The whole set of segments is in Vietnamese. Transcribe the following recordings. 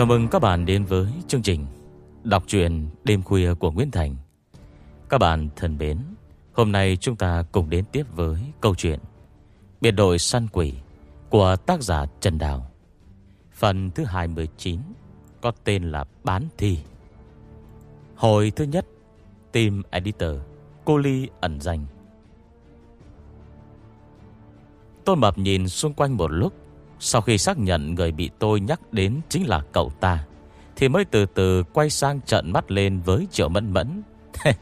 Chào mừng các bạn đến với chương trình Đọc truyện đêm khuya của Nguyễn Thành. Các bạn thân mến, Hôm nay chúng ta cùng đến tiếp với câu chuyện Biệt đội săn quỷ của tác giả Trần Đào. Phần thứ 29 có tên là Bán Thi. Hồi thứ nhất, Team Editor Cô Ly ẩn danh. Tôi mập nhìn xung quanh một lúc sau khi xác nhận người bị tôi nhắc đến chính là cậu ta, Thì mới từ từ quay sang trận mắt lên với Triệu Mẫn Mẫn.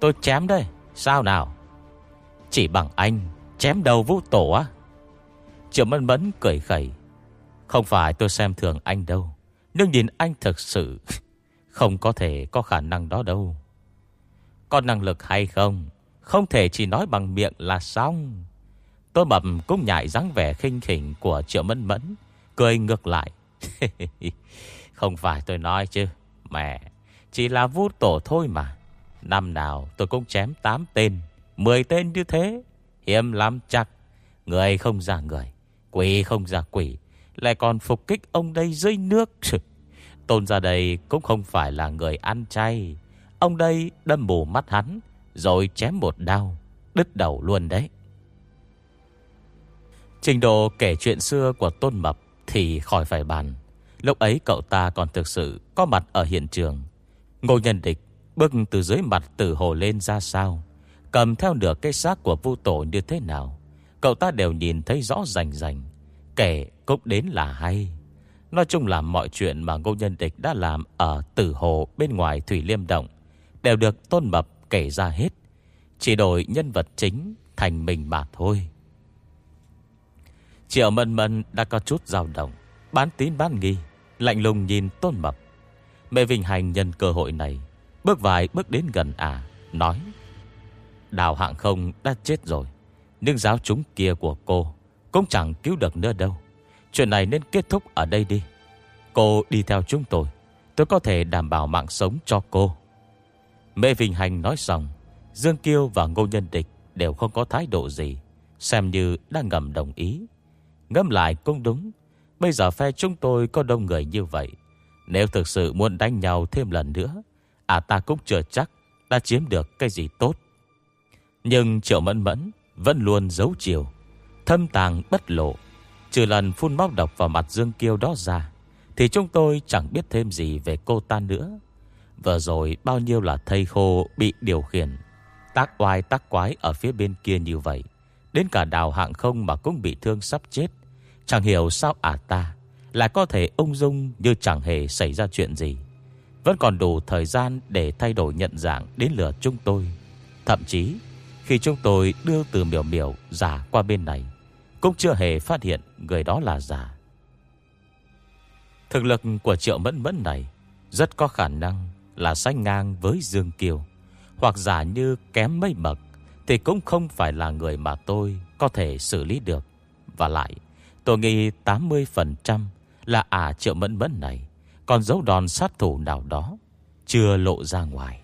Tôi chém đây, Sao nào? Chỉ bằng anh, Chém đầu vũ tổ á. Triệu Mẫn Mẫn cười khẩy. Không phải tôi xem thường anh đâu, Nhưng nhìn anh thật sự Không có thể có khả năng đó đâu. Có năng lực hay không Không thể chỉ nói bằng miệng là xong. Tôi mập cũng nhại dáng vẻ khinh khỉnh của Triệu Mẫn Mẫn, Cười ngược lại. Không phải tôi nói chứ, Mẹ, Chỉ là vũ tổ thôi mà. Năm nào tôi cũng chém 8 tên 10 tên như thế. Hiếm lắm chắc, Người không ra người, Quỷ không ra quỷ, Lại còn phục kích ông đây dưới nước. Tôn ra đây cũng không phải là người ăn chay. Ông đây đâm bù mắt hắn, Rồi chém một đau Đứt đầu luôn đấy. Trình độ kể chuyện xưa của Tôn Mập Thì khỏi phải bàn. Lúc ấy cậu ta còn thực sự có mặt ở hiện trường. Ngô Nhân Địch Bước từ dưới mặt tử hồ lên ra sao, Cầm theo nửa cây xác của vu tổ như thế nào, Cậu ta đều nhìn thấy rõ rành rành. Kể cũng đến là hay. Nói chung là mọi chuyện mà Ngô Nhân Địch đã làm Ở tử hồ bên ngoài Thủy Liêm Động Đều được Tôn Mập kể ra hết. Chỉ đổi nhân vật chính Thành mình mà thôi. Triệu Mân Mân đã có chút dao động. Bán tín bán nghi, Lạnh lùng nhìn Tôn Mập. Mẹ Vinh Hành nhân cơ hội này, Bước vài bước đến gần à Nói, Đào hạng không đã chết rồi, Nhưng giáo chúng kia của cô Cũng chẳng cứu được nữa đâu. Chuyện này nên kết thúc ở đây đi. Cô đi theo chúng tôi Tôi có thể đảm bảo mạng sống cho cô. Mẹ Vinh Hành nói xong, Dương Kiêu và Ngô Nhân Địch Đều không có thái độ gì, Xem như đang ngầm đồng ý. Ngâm lại cũng đúng. Bây giờ phe chúng tôi có đông người như vậy. Nếu thực sự muốn đánh nhau thêm lần nữa À ta cũng chưa chắc Đã chiếm được cái gì tốt. Nhưng Triệu Mẫn Mẫn Vẫn luôn giấu chiều, Thâm tàng bất lộ. Trừ lần phun máu độc vào mặt Dương Kiêu đó ra, Thì chúng tôi chẳng biết thêm gì về cô ta nữa. Vừa rồi bao nhiêu là thây khô Bị điều khiển, Tác oai tác quái ở phía bên kia như vậy. Đến cả đào hạng không mà cũng bị thương sắp chết. Chẳng hiểu sao ả ta Lại có thể ung dung như chẳng hề xảy ra chuyện gì. Vẫn còn đủ thời gian để thay đổi nhận dạng đến lửa chúng tôi. Thậm chí, Khi chúng tôi đưa từ miểu miểu giả qua bên này, Cũng chưa hề phát hiện người đó là giả Thực lực của triệu mẫn mẫn này Rất có khả năng là sánh ngang với Dương Kiều, Hoặc giả như kém mấy bậc. Thì cũng không phải là người mà tôi có thể xử lý được. Và lại, Tôi nghĩ 80% là ả triệu mẫn mẫn này, Còn dấu đòn sát thủ nào đó Chưa lộ ra ngoài.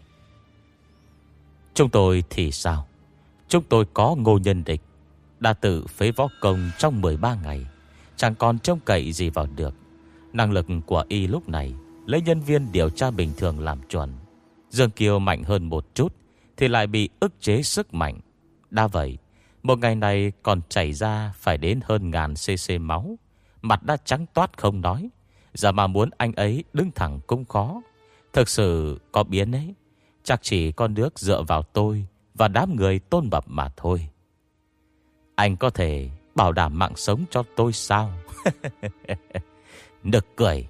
Chúng tôi thì sao? Chúng tôi có ngô nhân địch, Đã tự phế võ công trong 13 ngày. Chẳng còn trông cậy gì vào được. Năng lực của y lúc này Lấy nhân viên điều tra bình thường làm chuẩn. Dương Kiều mạnh hơn một chút thì lại bị ức chế sức mạnh Đa vậy, một ngày này còn chảy ra phải đến hơn ngàn cc máu. Mặt đã trắng toát không nói. Giờ mà muốn anh ấy đứng thẳng cũng khó. Thực sự có biến ấy. Chắc chỉ con nước dựa vào tôi và đám người tôn bập mà thôi. Anh có thể bảo đảm mạng sống cho tôi sao? Nực cười.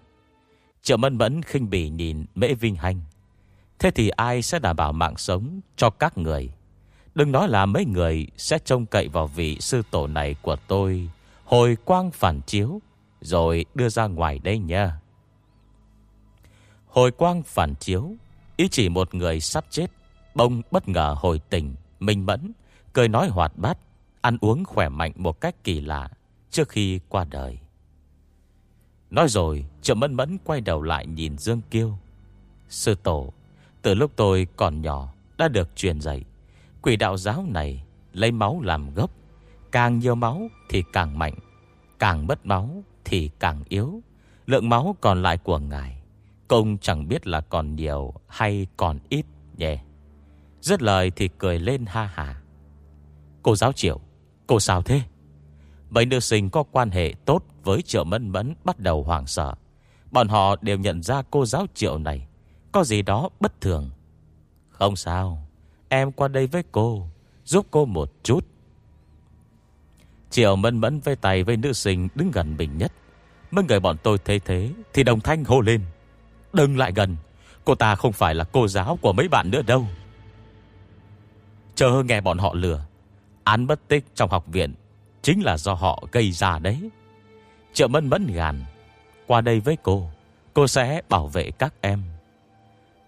Triệu Mân Mẫn khinh bỉ nhìn Mễ Vinh Hành. Thế thì ai sẽ đảm bảo mạng sống cho các người? Đừng nói là mấy người sẽ trông cậy vào vị sư tổ này của tôi hồi quang phản chiếu rồi đưa ra ngoài đây nha. Hồi quang phản chiếu ý chỉ một người sắp chết bông bất ngờ hồi tình minh mẫn cười nói hoạt bát ăn uống khỏe mạnh một cách kỳ lạ trước khi qua đời. Nói rồi, Triệu Mẫn Mẫn quay đầu lại nhìn Dương Kiêu. Sư tổ, từ lúc tôi còn nhỏ đã được truyền dạy, Quỷ đạo giáo này lấy máu làm gốc, Càng nhiều máu thì càng mạnh, Càng mất máu thì càng yếu. Lượng máu còn lại của ngài Công chẳng biết là còn nhiều hay còn ít nhé yeah. Dứt lời thì cười lên ha hà. Cô giáo triệu, Cô sao thế? Mấy nữ sinh có quan hệ tốt Với triệu mẫn mẫn bắt đầu hoảng sợ. Bọn họ đều nhận ra cô giáo triệu này có gì đó bất thường. Không sao, Em qua đây với cô, Giúp cô một chút. Triệu mẫn mẫn với tay với nữ sinh Đứng gần mình nhất. Mấy người bọn tôi thấy thế Thì đồng thanh hô lên. Đừng lại gần, Cô ta không phải là cô giáo của mấy bạn nữa đâu. Chờ nghe bọn họ lừa, Án bất tích trong học viện Chính là do họ gây ra đấy. Triệu mẫn mẫn gàn, Qua đây với cô Cô sẽ bảo vệ các em.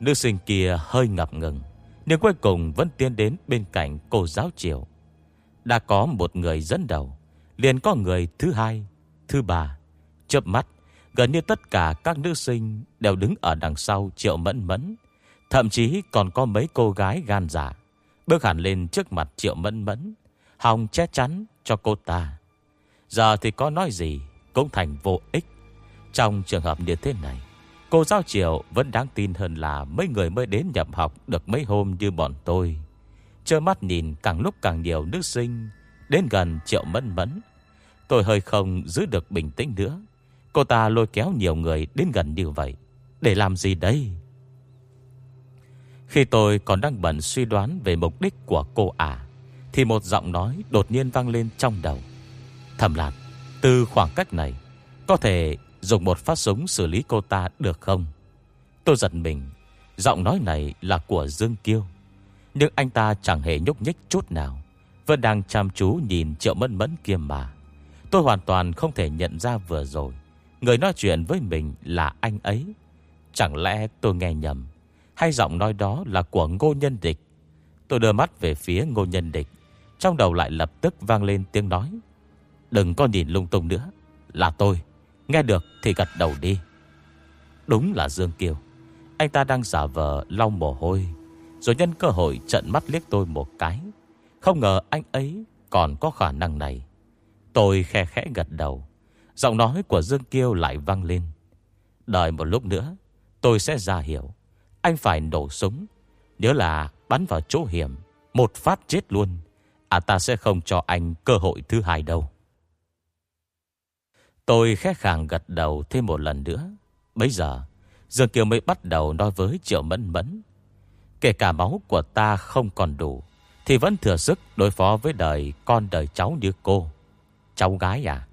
Nữ sinh kia hơi ngập ngừng Nhưng cuối cùng vẫn tiến đến bên cạnh cô giáo triệu Đã có một người dẫn đầu Liền có người thứ hai Thứ ba. Chớp mắt Gần như tất cả các nữ sinh Đều đứng ở đằng sau triệu mẫn mẫn. Thậm chí còn có mấy cô gái gan giả dạ, Bước hẳn lên trước mặt triệu mẫn mẫn Hòng che chắn cho cô ta. Giờ thì có nói gì Cũng thành vô ích Trong trường hợp như thế này. Cô giáo triệu vẫn đáng tin hơn là Mấy người mới đến nhập học được mấy hôm như bọn tôi. Trơ mắt nhìn càng lúc càng nhiều nữ sinh, Đến gần triệu mẫn mẫn. Tôi hơi không giữ được bình tĩnh nữa. Cô ta lôi kéo nhiều người đến gần như vậy. Để làm gì đây? Khi tôi còn đang bận suy đoán Về mục đích của cô ả, Thì một giọng nói đột nhiên vang lên trong đầu. Thầm lạc Từ khoảng cách này, Có thể dùng một phát súng xử lý cô ta được không? Tôi giật mình. Giọng nói này là của Dương Kiêu. Nhưng anh ta chẳng hề nhúc nhích chút nào. Vẫn đang chăm chú nhìn triệu mẫn mẫn kia mà. Tôi hoàn toàn không thể nhận ra vừa rồi. Người nói chuyện với mình là anh ấy. Chẳng lẽ tôi nghe nhầm? Hay giọng nói đó là của ngô nhân địch? Tôi đưa mắt về phía ngô nhân địch. Trong đầu lại lập tức vang lên tiếng nói. Đừng có nhìn lung tung nữa. Là tôi. Nghe được thì gật đầu đi. Đúng là Dương Kiều. Anh ta đang giả vờ lau mồ hôi, Rồi nhân cơ hội trận mắt liếc tôi một cái. Không ngờ anh ấy còn có khả năng này. Tôi khe khẽ gật đầu. Giọng nói của Dương Kiêu lại vang lên. Đợi một lúc nữa, Tôi sẽ ra hiểu. Anh phải nổ súng. Nhớ là bắn vào chỗ hiểm, Một phát chết luôn. À ta sẽ không cho anh cơ hội thứ hai đâu. Tôi khẽ khàng gật đầu thêm một lần nữa. Bây giờ, Dương Kiều mới bắt đầu nói với Triệu Mẫn Mẫn. Kể cả máu của ta không còn đủ, Thì vẫn thừa sức đối phó với đời, con đời cháu như cô. Cháu gái à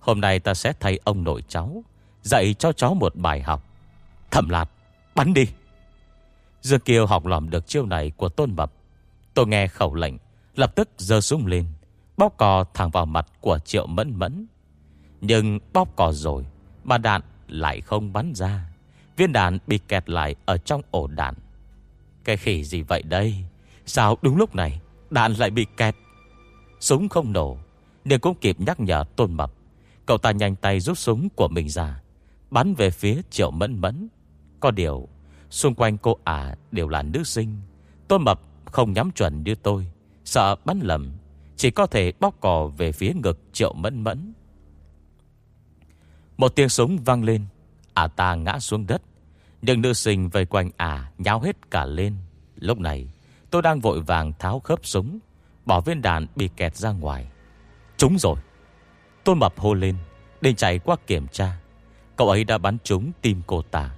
Hôm nay ta sẽ thay ông nội cháu, Dạy cho cháu một bài học. Thẩm lạt Bắn đi. Dương Kiều học lòm được chiêu này của Tôn Mập. Tôi nghe khẩu lệnh, Lập tức dơ súng lên Bóc cò thẳng vào mặt của Triệu Mẫn Mẫn. Nhưng bóp cò rồi, Mà đạn lại không bắn ra. Viên đạn bị kẹt lại Ở trong ổ đạn. Cái khỉ gì vậy đây? Sao đúng lúc này Đạn lại bị kẹt? Súng không nổ, Nhưng cũng kịp nhắc nhở Tôn Mập. Cậu ta nhanh tay rút súng của mình ra, Bắn về phía triệu mẫn mẫn. Có điều, Xung quanh cô ả đều là nữ sinh. Tôn Mập không nhắm chuẩn như tôi, Sợ bắn lầm. Chỉ có thể bóc cò về phía ngực triệu mẫn mẫn. Một tiếng súng vang lên. Ả ta ngã xuống đất. Nhưng nữ sinh vây quanh ả nháo hết cả lên. Lúc này tôi đang vội vàng tháo khớp súng Bỏ viên đạn bị kẹt ra ngoài. Trúng rồi. Tôn Mập hô lên Định chạy qua kiểm tra. Cậu ấy đã bắn trúng tim cô ta.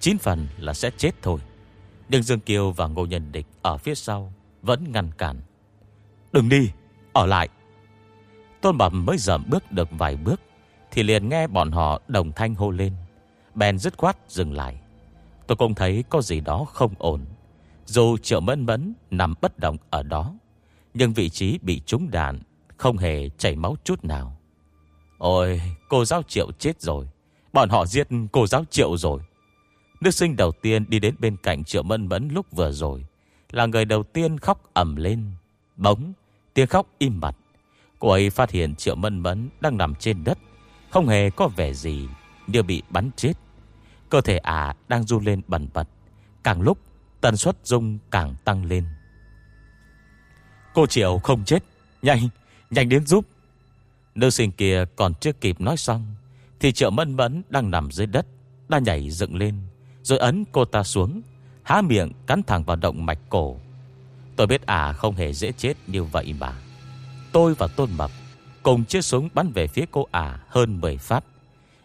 Chín phần là sẽ chết thôi. Nhưng Dương Kiều và Ngô Nhân Địch Ở phía sau vẫn ngăn cản. Đừng đi, ở lại. Tôn Mập mới dầm bước được vài bước. Thì liền nghe bọn họ đồng thanh hô lên. Bèn dứt khoát dừng lại. Tôi cũng thấy có gì đó không ổn. Dù triệu mẫn mẫn nằm bất động ở đó, Nhưng vị trí bị trúng đạn Không hề chảy máu chút nào. Ôi, cô giáo triệu chết rồi. Bọn họ giết cô giáo triệu rồi. Nữ sinh đầu tiên đi đến bên cạnh triệu mẫn mẫn lúc vừa rồi Là người đầu tiên khóc ẩm lên. Bóng Tiếng khóc im bặt. Cô ấy phát hiện triệu mẫn mẫn đang nằm trên đất. Không hề có vẻ gì Như bị bắn chết. Cơ thể ả đang run lên bẩn bật. Càng lúc tần suất rung càng tăng lên. Cô Triệu không chết. Nhanh, nhanh đến giúp. Nữ sinh kia còn chưa kịp nói xong Thì triệu mân mẫn đang nằm dưới đất Đã nhảy dựng lên Rồi ấn cô ta xuống Há miệng cắn thẳng vào động mạch cổ. Tôi biết à không hề dễ chết như vậy mà. Tôi và Tôn Mập Cùng chiếc súng bắn về phía cô ả hơn 10 phát.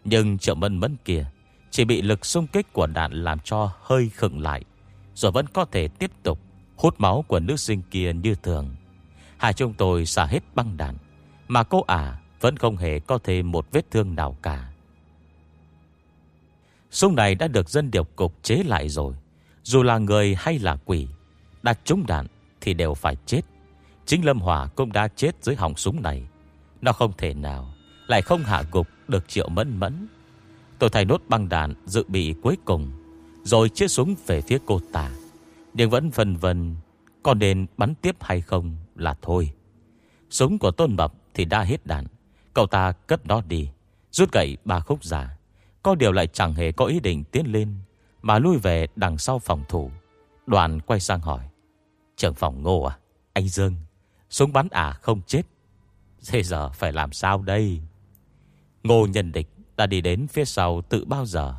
Nhưng triệu mân mẫn kia Chỉ bị lực xung kích của đạn làm cho hơi khựng lại, Rồi vẫn có thể tiếp tục Hút máu của nữ sinh kia như thường. Hai chúng tôi xả hết băng đạn, Mà cô ả vẫn không hề có thêm một vết thương nào cả. Súng này đã được dân điều cục chế lại rồi. Dù là người hay là quỷ, Đặt trúng đạn thì đều phải chết. Chính Lâm Hòa cũng đã chết dưới hỏng súng này. Nó không thể nào, Lại không hạ gục được triệu mẫn mẫn. Tôi thay nốt băng đạn dự bị cuối cùng, Rồi chiếc súng về phía cô ta. Nhưng vẫn vần vần Còn nên bắn tiếp hay không là thôi. Súng của Tôn Mập thì đã hết đạn, Cậu ta cất nó đi. Rút gậy ba khúc giả, Có điều lại chẳng hề có ý định tiến lên, Mà lui về đằng sau phòng thủ. Đoàn quay sang hỏi, Trưởng phòng ngô à? Anh Dương, Súng bắn à không chết? Thế giờ phải làm sao đây? Ngô nhân địch đã đi đến phía sau tự bao giờ?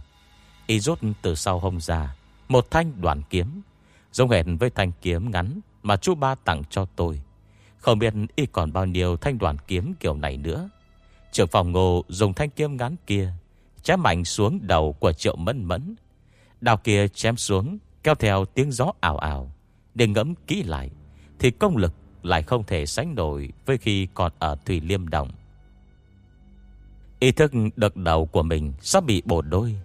Y rút từ sau hông ra, Một thanh đoàn kiếm, Giống hẹn với thanh kiếm ngắn Mà chú ba tặng cho tôi. Không biết y còn bao nhiêu thanh đoàn kiếm kiểu này nữa. Trưởng phòng ngô dùng thanh kiếm ngắn kia, Chém mạnh xuống đầu của triệu mẫn mẫn. Đào kia chém xuống, Kéo theo tiếng gió ảo ảo Để ngẫm kỹ lại, Thì công lực lại không thể sánh nổi Với khi còn ở Thủy Liêm Đồng Ý thức đợt đầu của mình Sắp bị bổ đôi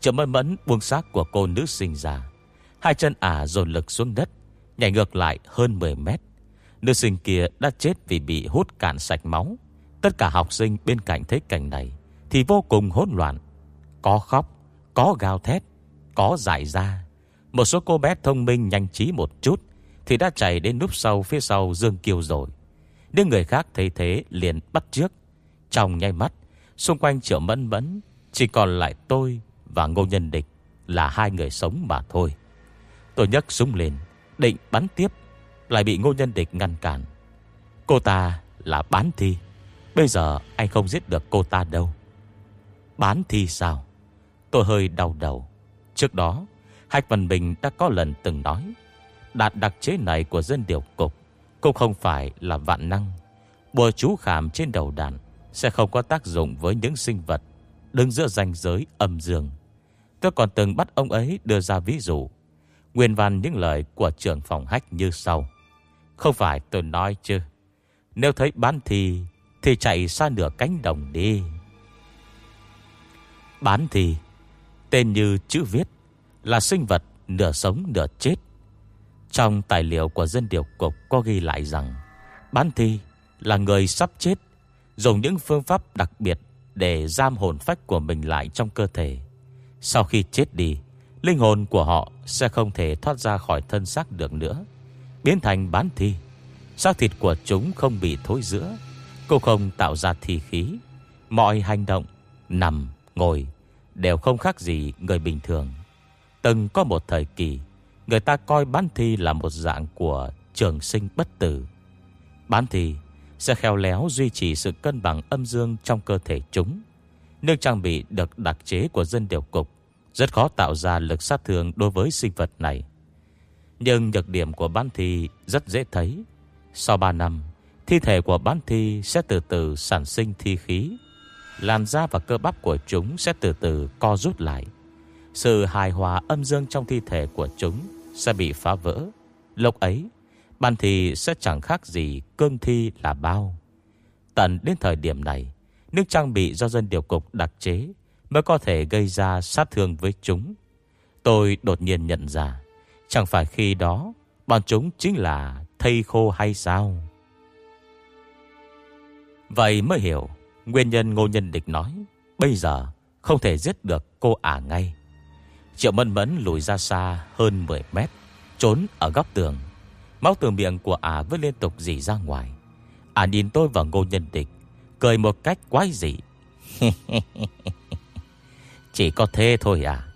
Triệu mẫn mẫn buông xác của cô nữ sinh ra. Hai chân ả dồn lực xuống đất Nhảy ngược lại hơn 10 mét. Nữ sinh kia đã chết vì bị hút cạn sạch máu. Tất cả học sinh bên cạnh thấy cảnh này Thì vô cùng hỗn loạn. Có khóc, có gào thét Có giải ra. Một số cô bé thông minh nhanh trí một chút thì đã chạy đến núp sau phía sau Dương Kiều rồi. Những người khác thấy thế liền bắt trước. Trong nháy mắt, Xung quanh triệu mẫn mẫn, Chỉ còn lại tôi và Ngô Nhân Địch Là hai người sống mà thôi. Tôi nhấc súng lên, Định bắn tiếp, Lại bị Ngô Nhân Địch ngăn cản. Cô ta là bán thi. Bây giờ anh không giết được cô ta đâu. Bán thi sao? Tôi hơi đau đầu. Trước đó Hạch Văn Bình đã có lần từng nói Đạt đặc chế này của dân điều cục, Cũng không phải là vạn năng. Bùa chú khảm trên đầu đàn Sẽ không có tác dụng với những sinh vật Đứng giữa ranh giới âm dương. Tôi còn từng bắt ông ấy đưa ra ví dụ, Nguyên văn những lời của trưởng phòng hách như sau. Không phải tôi nói chứ, Nếu thấy bán thi thì chạy xa nửa cánh đồng đi. Bán thì, Tên như chữ viết Là sinh vật nửa sống nửa chết. Trong tài liệu của dân điều cục Có ghi lại rằng Bán thi là người sắp chết Dùng những phương pháp đặc biệt Để giam hồn phách của mình lại trong cơ thể. Sau khi chết đi Linh hồn của họ sẽ không thể thoát ra khỏi thân xác được nữa Biến thành bán thi. Xác thịt của chúng không bị thối giữa Cô không tạo ra thi khí. Mọi hành động Nằm, ngồi Đều không khác gì người bình thường. Từng có một thời kỳ Người ta coi bán thi là một dạng của Trường sinh bất tử Bán thi sẽ khéo léo duy trì sự cân bằng âm dương trong cơ thể chúng. Nước trang bị được đặc chế của dân điều cục rất khó tạo ra lực sát thương đối với sinh vật này. Nhưng nhược điểm của bán thi rất dễ thấy. Sau 3 năm, Thi thể của bán thi sẽ từ từ sản sinh thi khí Làn da và cơ bắp của chúng sẽ từ từ co rút lại Sự hài hòa âm dương trong thi thể của chúng sẽ bị phá vỡ. Lúc ấy, Ban thì sẽ chẳng khác gì cương thi là bao. Tận đến thời điểm này, Nước trang bị do dân điều cục đặc chế Mới có thể gây ra sát thương với chúng. Tôi đột nhiên nhận ra, Chẳng phải khi đó Bọn chúng chính là thây khô hay sao? Vậy mới hiểu, Nguyên nhân Ngô Nhân Địch nói, Bây giờ không thể giết được cô ả ngay. Triệu Mân Mẫn lùi ra xa hơn 10 mét, Trốn ở góc tường. Máu từ miệng của ả vẫn liên tục dì ra ngoài. Ả nhìn tôi và Ngô Nhân Địch, Cười một cách quái dị. Chỉ có thế thôi à?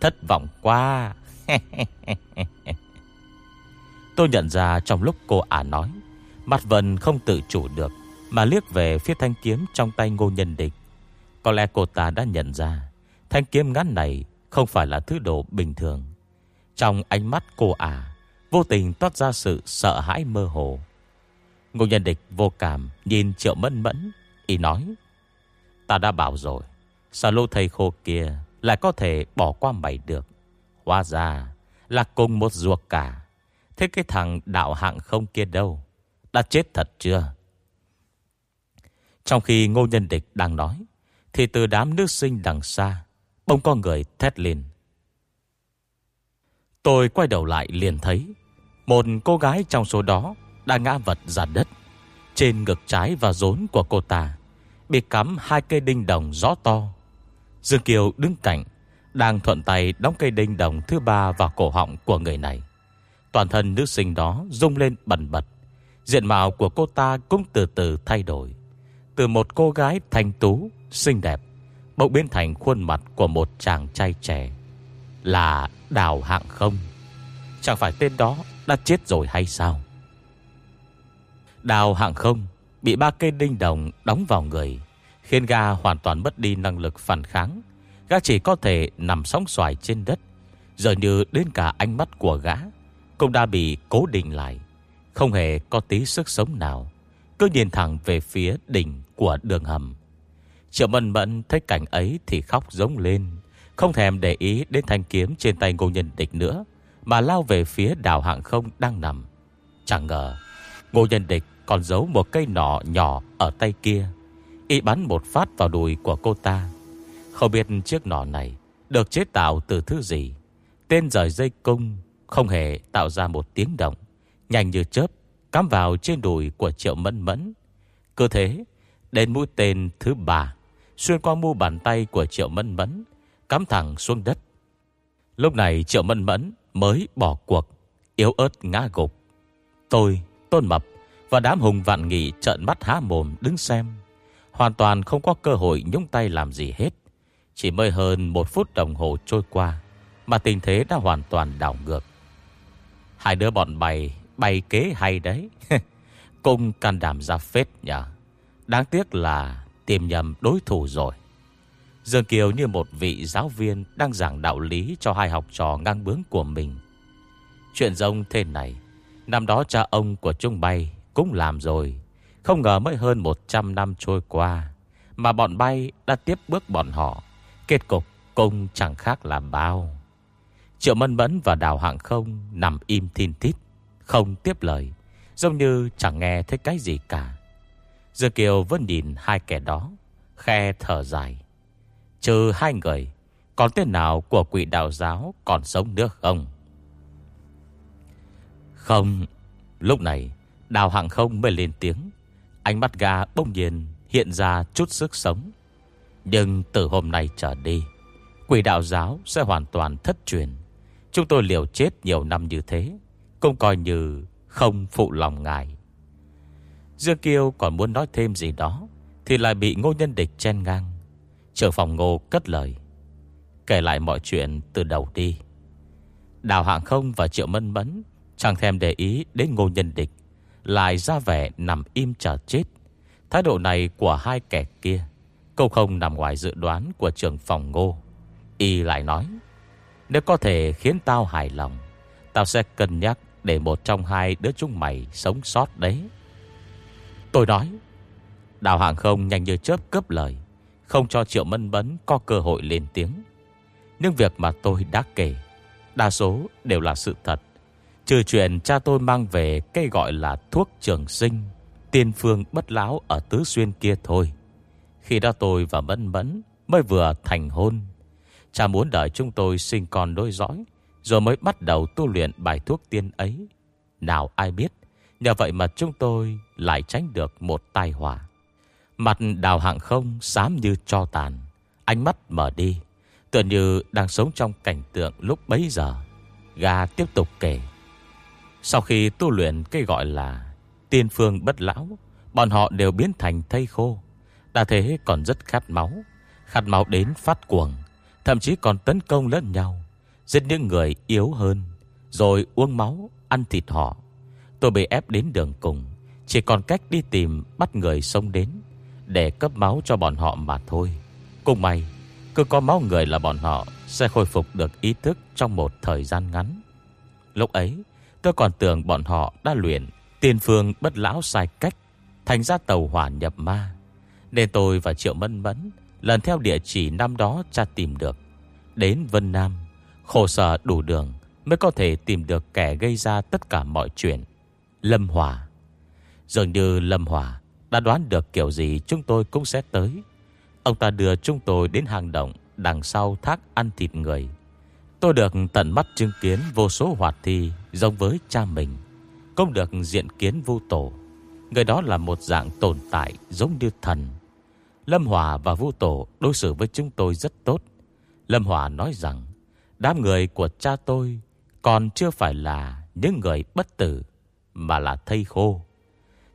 Thất vọng quá. Tôi nhận ra trong lúc cô ả nói, Mặt vần không tự chủ được mà liếc về phía thanh kiếm trong tay ngô nhân địch. Có lẽ cô ta đã nhận ra, Thanh kiếm ngắn này không phải là thứ đồ bình thường. Trong ánh mắt cô ả, Vô tình toát ra sự sợ hãi mơ hồ. Ngô nhân địch vô cảm Nhìn triệu mẫn mẫn, Y nói, Ta đã bảo rồi Sao lô thầy khô kia Lại có thể bỏ qua mày được. Hóa ra là cùng một ruột cả. Thế cái thằng đạo hạng không kia đâu, Đã chết thật chưa? Trong khi ngô nhân địch đang nói, Thì từ đám nước sinh đằng xa Bông có người thét lên. Tôi quay đầu lại liền thấy Một cô gái trong số đó Đã ngã vật ra đất Trên ngực trái và rốn của cô ta Bị cắm hai cây đinh đồng gió to. Dương Kiều đứng cạnh Đang thuận tay đóng cây đinh đồng thứ ba vào cổ họng của người này. Toàn thân nữ sinh đó rung lên bẩn bật. Diện mạo của cô ta cũng từ từ thay đổi. Từ một cô gái thanh tú, xinh đẹp Bỗng biến thành khuôn mặt của một chàng trai trẻ Là Đào Hạng Không. Chẳng phải tên đó đã chết rồi hay sao? Đào Hạng Không Bị ba cây đinh đồng đóng vào người, Khiến ga hoàn toàn mất đi năng lực phản kháng. Gã chỉ có thể nằm sóng xoài trên đất Giờ như đến cả ánh mắt của gã Cũng đã bị cố định lại, Không hề có tí sức sống nào. Cứ nhìn thẳng về phía đỉnh của đường hầm Triệu mẫn mẫn thấy cảnh ấy thì khóc giống lên, Không thèm để ý đến thanh kiếm trên tay ngô nhân địch nữa, Mà lao về phía đảo hạng không đang nằm. Chẳng ngờ, Ngô nhân địch còn giấu một cây nỏ nhỏ ở tay kia, Y bắn một phát vào đùi của cô ta. Không biết chiếc nỏ này Được chế tạo từ thứ gì, Tên rời dây cung Không hề tạo ra một tiếng động, Nhanh như chớp Cắm vào trên đùi của triệu mẫn mẫn. Cơ thế, Đến mũi tên thứ ba Xuyên qua mu bàn tay của triệu mẫn mẫn Cắm thẳng xuống đất. Lúc này triệu mẫn mẫn mới bỏ cuộc Yếu ớt ngã gục. Tôi, Tôn Mập Và đám hùng vạn nghị trợn mắt há mồm đứng xem. Hoàn toàn không có cơ hội nhúng tay làm gì hết. Chỉ mới hơn một phút đồng hồ trôi qua Mà tình thế đã hoàn toàn đảo ngược. Hai đứa bọn bày Bày kế hay đấy. Cùng can đảm ra phết nhỉ. Đáng tiếc là tìm nhầm đối thủ rồi. Dương Kiều như một vị giáo viên Đang giảng đạo lý cho hai học trò ngang bướng của mình. Chuyện rông thế này, Năm đó cha ông của Trung Bay Cũng làm rồi. Không ngờ mới hơn 100 năm trôi qua Mà bọn bay đã tiếp bước bọn họ. Kết cục cũng chẳng khác là bao. Triệu Mân Mẫn và Đào Hạng Không Nằm im tin tít Không tiếp lời, Giống như chẳng nghe thấy cái gì cả. Dư Kiều vẫn nhìn hai kẻ đó Khe thở dài Trừ hai người Còn tên nào của quỷ đạo giáo Còn sống nữa không Không Lúc này Đào Hạng Không mới lên tiếng Ánh mắt gà bông nhiên hiện ra chút sức sống. Nhưng từ hôm nay trở đi, quỷ đạo giáo sẽ hoàn toàn thất truyền. Chúng tôi liều chết nhiều năm như thế, cũng coi như không phụ lòng ngài. Dương Kiêu còn muốn nói thêm gì đó, thì lại bị ngô nhân địch chen ngang. Trưởng phòng ngô cất lời. Kể lại mọi chuyện từ đầu đi. Đào hạng không và triệu mân mẫn chẳng thèm để ý đến ngô nhân địch lại ra vẻ nằm im chờ chết. Thái độ này của hai kẻ kia Câu không nằm ngoài dự đoán của trường phòng ngô Y lại nói Nếu có thể khiến tao hài lòng Tao sẽ cân nhắc Để một trong hai đứa chúng mày sống sót đấy Tôi nói Đào hạng không nhanh như chớp cướp lời Không cho Triệu Mân Bấn có cơ hội lên tiếng Nhưng việc mà tôi đã kể Đa số đều là sự thật Trừ chuyện cha tôi mang về cây gọi là thuốc trường sinh, tiên phương bất lão ở Tứ Xuyên kia thôi. Khi đó tôi và mân Mẫn mới vừa thành hôn. Cha muốn đợi chúng tôi sinh con đôi dõi, rồi mới bắt đầu tu luyện bài thuốc tiên ấy. Nào ai biết, nhờ vậy mà chúng tôi lại tránh được một tai họa. Mặt đào hạng không xám như cho tàn, ánh mắt mở đi, tựa như đang sống trong cảnh tượng lúc bấy giờ. Gà tiếp tục kể. Sau khi tu luyện cái gọi là tiên phương bất lão, bọn họ đều biến thành thây khô. Đã thế còn rất khát máu, khát máu đến phát cuồng, thậm chí còn tấn công lẫn nhau, giết những người yếu hơn, rồi uống máu, ăn thịt họ. Tôi bị ép đến đường cùng, chỉ còn cách đi tìm bắt người sống đến để cấp máu cho bọn họ mà thôi. Cùng may Cứ có máu người là bọn họ Sẽ khôi phục được ý thức trong một thời gian ngắn. Lúc ấy Tôi còn tưởng bọn họ đã luyện tiên phương bất lão sai cách Thành ra tàu hỏa nhập ma. Nên tôi và Triệu Mân Mẫn Lần theo địa chỉ năm đó cha tìm được. Đến Vân Nam Khổ sở đủ đường Mới có thể tìm được kẻ gây ra tất cả mọi chuyện. Lâm Hòa. Dường như Lâm Hòa Đã đoán được kiểu gì chúng tôi cũng sẽ tới. Ông ta đưa chúng tôi đến hang động Đằng sau thác ăn thịt người. Tôi được tận mắt chứng kiến Vô số hoạt thi giống với cha mình Cũng được diện kiến vô tổ. Người đó là một dạng tồn tại Giống như thần. Lâm Hòa và Vũ Tổ đối xử với chúng tôi rất tốt. Lâm Hòa nói rằng, đám người của cha tôi còn chưa phải là những người bất tử, mà là thây khô.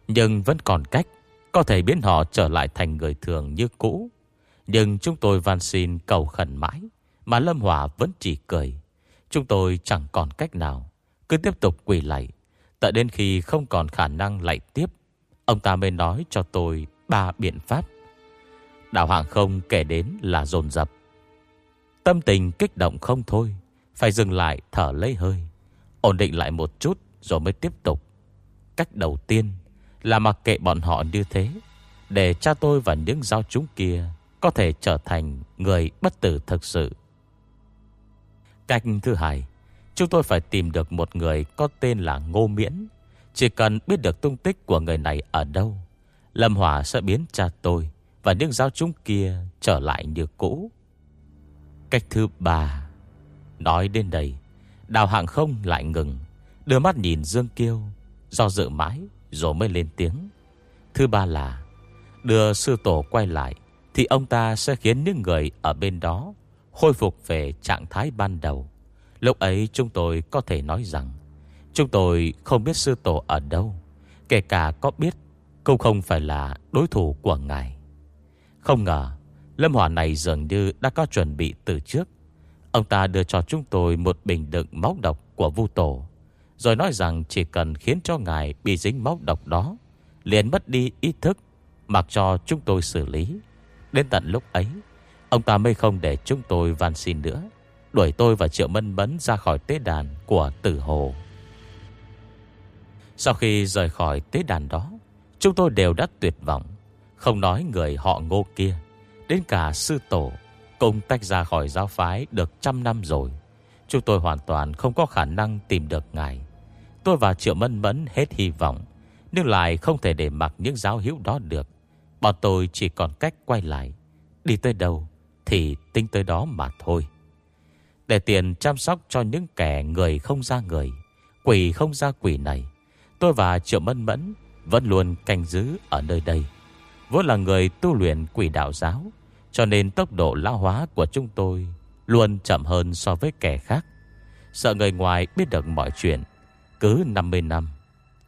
Nhưng vẫn còn cách, có thể biến họ trở lại thành người thường như cũ. Nhưng chúng tôi van xin cầu khẩn mãi, mà Lâm Hòa vẫn chỉ cười. Chúng tôi chẳng còn cách nào, cứ tiếp tục quỳ lạy, tận đến khi không còn khả năng lạy tiếp. Ông ta mới nói cho tôi ba biện pháp Đảo hàng không kể đến là dồn dập Tâm tình kích động không thôi Phải dừng lại thở lấy hơi Ổn định lại một chút Rồi mới tiếp tục Cách đầu tiên là mặc kệ bọn họ như thế, Để cha tôi và những giao chúng kia Có thể trở thành người bất tử thực sự. Cách thứ hai, Chúng tôi phải tìm được một người có tên là Ngô Miễn. Chỉ cần biết được tung tích của người này ở đâu, Lâm Hòa sẽ biến cha tôi và những giáo chúng kia trở lại như cũ. Cách thứ ba, Nói đến đây, Đào hạng không lại ngừng, Đưa mắt nhìn Dương Kiêu Do dự mãi rồi mới lên tiếng. Thứ ba là, Đưa sư tổ quay lại Thì ông ta sẽ khiến những người ở bên đó Khôi phục về trạng thái ban đầu. Lúc ấy chúng tôi có thể nói rằng, Chúng tôi không biết sư tổ ở đâu, Kể cả có biết Cũng không phải là đối thủ của ngài. Không ngờ, Lâm Hỏa này dường như đã có chuẩn bị từ trước. Ông ta đưa cho chúng tôi một bình đựng máu độc của vu tổ. Rồi nói rằng chỉ cần khiến cho ngài bị dính máu độc đó, Liền mất đi ý thức, Mặc cho chúng tôi xử lý. Đến tận lúc ấy, Ông ta mới không để chúng tôi van xin nữa, Đuổi tôi và Triệu Mân Bấn ra khỏi tế đàn của Tử Hồ. Sau khi rời khỏi tế đàn đó, Chúng tôi đều đã tuyệt vọng, không nói người họ ngô kia, Đến cả sư tổ Cùng tách ra khỏi giáo phái được trăm năm rồi. Chúng tôi hoàn toàn không có khả năng tìm được ngài. Tôi và Triệu Mân Mẫn hết hy vọng, Nhưng lại không thể để mặc những giáo hữu đó được. Bọn tôi chỉ còn cách quay lại, Đi tới đâu Thì tính tới đó mà thôi. Để tiền chăm sóc cho những kẻ người không ra người, Quỷ không ra quỷ này, Tôi và Triệu Mân Mẫn Vẫn luôn canh giữ ở nơi đây. Vốn là người tu luyện quỷ đạo giáo, Cho nên tốc độ lão hóa của chúng tôi Luôn chậm hơn so với kẻ khác. Sợ người ngoài biết được mọi chuyện cứ 50 năm,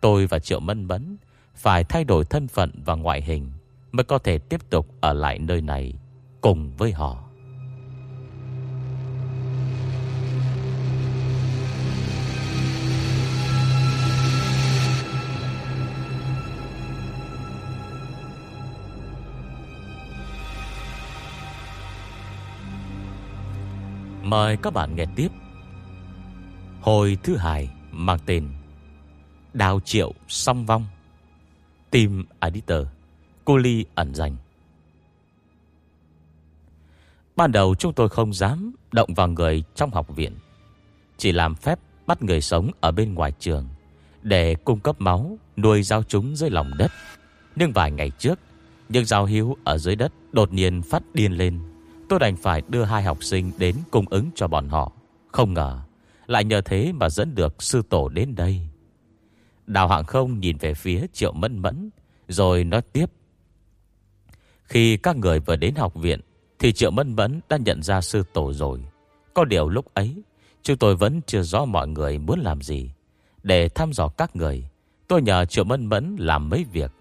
Tôi và Triệu Mân Mẫn Phải thay đổi thân phận và ngoại hình Mới có thể tiếp tục ở lại nơi này Cùng với họ. Mời các bạn nghe tiếp. Hồi thứ hai mang tên Đào triệu song vong Team Editor Cô Ly ẩn danh Ban đầu chúng tôi không dám động vào người trong học viện Chỉ làm phép bắt người sống ở bên ngoài trường Để cung cấp máu nuôi giao chúng dưới lòng đất Nhưng vài ngày trước Những giao hiếu ở dưới đất đột nhiên phát điên lên Tôi đành phải đưa hai học sinh đến cung ứng cho bọn họ. Không ngờ, lại nhờ thế mà dẫn được sư tổ đến đây. Đào hạng không nhìn về phía triệu mẫn mẫn, rồi nói tiếp. Khi các người vừa đến học viện, thì triệu mẫn mẫn đã nhận ra sư tổ rồi. Có điều lúc ấy, chúng tôi vẫn chưa rõ mọi người muốn làm gì. Để thăm dò các người, tôi nhờ triệu mẫn mẫn làm mấy việc.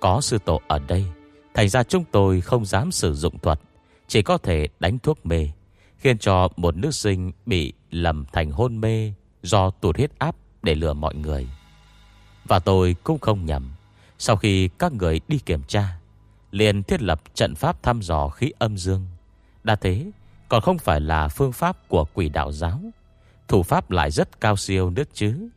Có sư tổ ở đây, thành ra chúng tôi không dám sử dụng thuật chỉ có thể đánh thuốc mê Khiến cho một nữ sinh bị lầm thành hôn mê Do tụt huyết áp để lừa mọi người. Và tôi cũng không nhầm, Sau khi các người đi kiểm tra, liền thiết lập trận pháp thăm dò khí âm dương. Đã thế, Còn không phải là phương pháp của quỷ đạo giáo. Thủ pháp lại rất cao siêu nước chứ.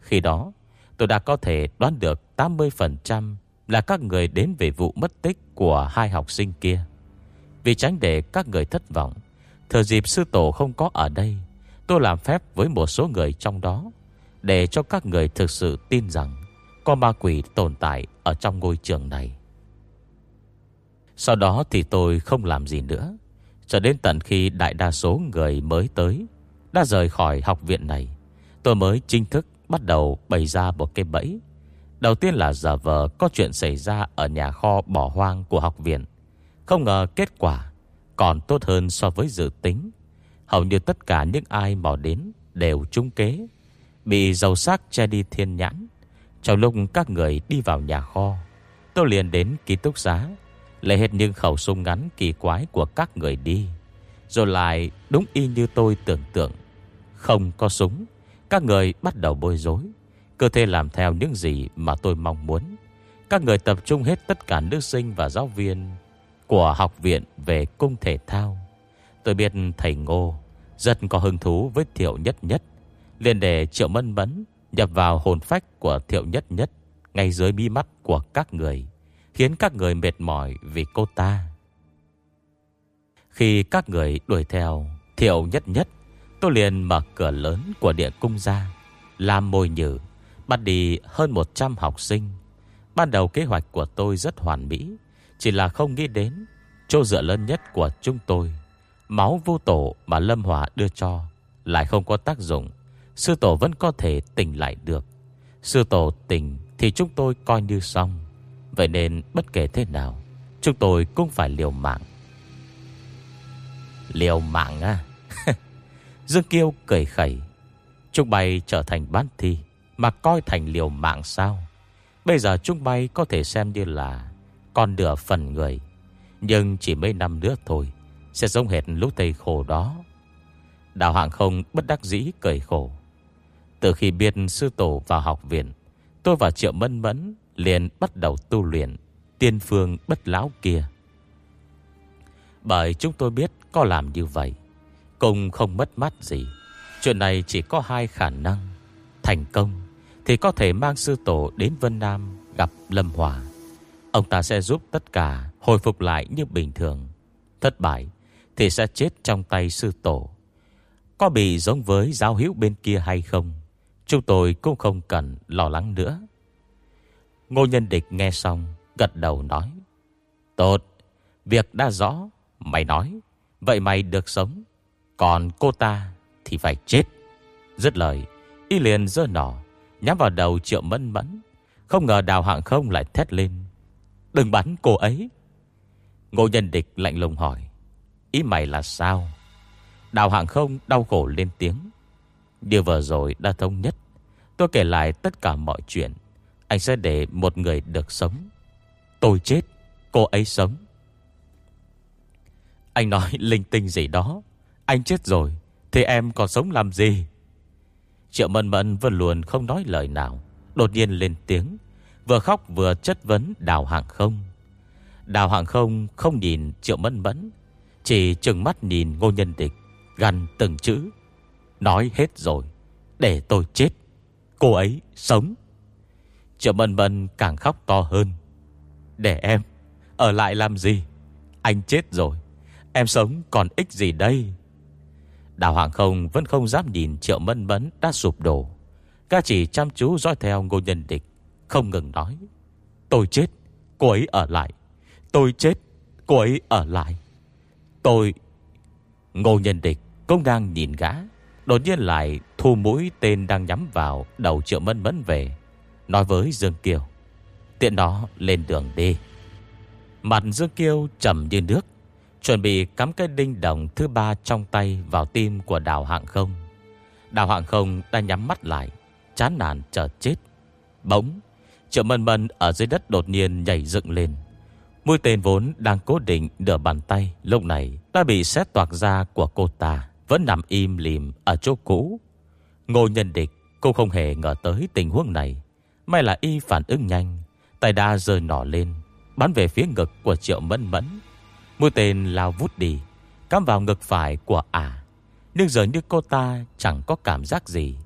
Khi đó, Tôi đã có thể đoán được 80% Là các người đến về vụ mất tích Của hai học sinh kia. Vì tránh để các người thất vọng Thời dịp sư tổ không có ở đây, Tôi làm phép với một số người trong đó, Để cho các người thực sự tin rằng Có ma quỷ tồn tại Ở trong ngôi trường này. Sau đó thì tôi không làm gì nữa, Cho đến tận khi đại đa số người mới tới, Đã rời khỏi học viện này, Tôi mới chính thức bắt đầu bày ra một cái bẫy. Đầu tiên là giả vờ có chuyện xảy ra Ở nhà kho bỏ hoang của học viện. Không ngờ kết quả còn tốt hơn so với dự tính. Hầu như tất cả những ai mò đến Đều trung kế, Bị dầu sắc che đi thiên nhãn. Trong lúc các người đi vào nhà kho, Tôi liền đến ký túc xá, Lấy hết những khẩu súng ngắn kỳ quái của các người đi, Rồi lại đúng y như tôi tưởng tượng. Không có súng, Các người bắt đầu bối rối. Cơ thể làm theo những gì mà tôi mong muốn. Các người tập trung hết tất cả nữ sinh và giáo viên của học viện về cung thể thao. Tôi biết thầy Ngô Rất có hứng thú với Thiệu Nhất Nhất, liền để Triệu Mân Mẫn Nhập vào hồn phách của Thiệu Nhất Nhất Ngay dưới bí mắt của các người, Khiến các người mệt mỏi vì cô ta. Khi các người đuổi theo Thiệu Nhất Nhất, Tôi liền mở cửa lớn của địa cung ra, Làm mồi nhử, Bắt đi hơn 100 học sinh. Ban đầu kế hoạch của tôi rất hoàn mỹ chỉ là không nghĩ đến, Chỗ dựa lớn nhất của chúng tôi, Máu vô tổ mà Lâm Hòa đưa cho, Lại không có tác dụng. Sư tổ vẫn có thể tỉnh lại được. Sư tổ tỉnh Thì chúng tôi coi như xong. Vậy nên bất kể thế nào, Chúng tôi cũng phải liều mạng. Liều mạng à? Dương Kiêu cười khẩy. Chúng bay trở thành bán thi, Mà coi thành liều mạng sao? Bây giờ chúng bay có thể xem như là con nửa phần người. Nhưng chỉ mấy năm nữa thôi, Sẽ giống hệt lúc tây khổ đó. Đào hạng không bất đắc dĩ cười khổ. Từ khi biết sư tổ vào học viện, Tôi và Triệu Mân Mẫn liền bắt đầu tu luyện Tiên phương bất lão kia. Bởi chúng tôi biết có làm như vậy Cùng không mất mát gì. Chuyện này chỉ có hai khả năng. Thành công Thì có thể mang sư tổ đến Vân Nam Gặp Lâm Hòa. Ông ta sẽ giúp tất cả hồi phục lại như bình thường. Thất bại Thì sẽ chết trong tay sư tổ. Có bị giống với giáo hiếu bên kia hay không? Chúng tôi cũng không cần lo lắng nữa. Ngô Nhân Địch nghe xong, Gật đầu nói, Tốt, Việc đã rõ, Mày nói, Vậy mày được sống. Còn cô ta thì phải chết. Dứt lời, Y liền dơ nỏ, Nhắm vào đầu triệu mẫn mẫn. Không ngờ đào hạng không lại thét lên Đừng bắn cô ấy. Ngô Nhân Địch lạnh lùng hỏi, Ý mày là sao? Đào hạng không đau khổ lên tiếng, Điều vừa rồi đã thông nhất, Tôi kể lại tất cả mọi chuyện, Anh sẽ để một người được sống. Tôi chết, Cô ấy sống. Anh nói linh tinh gì đó, Anh chết rồi, Thì em còn sống làm gì? Triệu mân mẫn vẫn luôn không nói lời nào, Đột nhiên lên tiếng Vừa khóc vừa chất vấn đào hạng không Đào hạng không không nhìn triệu mẫn mẫn, Chỉ chừng mắt nhìn ngô nhân địch Gần từng chữ, Nói hết rồi, Để tôi chết, Cô ấy sống Triệu mẫn mẫn càng khóc to hơn, Để em, Ở lại làm gì Anh chết rồi, Em sống còn ích gì đây Đào hạng Không vẫn không dám nhìn Triệu mẫn Mẫn đã sụp đổ. Các chỉ chăm chú dõi theo ngô nhân địch. Không ngừng nói. Tôi chết, cô ấy ở lại. Tôi chết, cô ấy ở lại. Tôi... Ngô nhân địch cũng đang nhìn gã. Đột nhiên lại thu mũi tên đang nhắm vào đầu Triệu Mân Mẫn về. Nói với Dương Kiều. Tiện đó lên đường đi. Mặt Dương Kiều trầm như nước. Chuẩn bị cắm cái đinh đồng thứ ba trong tay vào tim của đào hạng không. Đào hạng không đã nhắm mắt lại, chán nản chờ chết. Bỗng, triệu mân mân ở dưới đất đột nhiên nhảy dựng lên. Mũi tên vốn đang cố định nửa bàn tay lúc này đã bị xét toạc ra của cô ta, vẫn nằm im lìm ở chỗ cũ. Ngô nhân địch cô không hề ngờ tới tình huống này. May là y phản ứng nhanh, tay đa rơi nỏ lên, bắn về phía ngực của triệu mẫn mẫn. Mũi tên lao vút đi Cắm vào ngực phải của ả Nhưng giờ như cô ta chẳng có cảm giác gì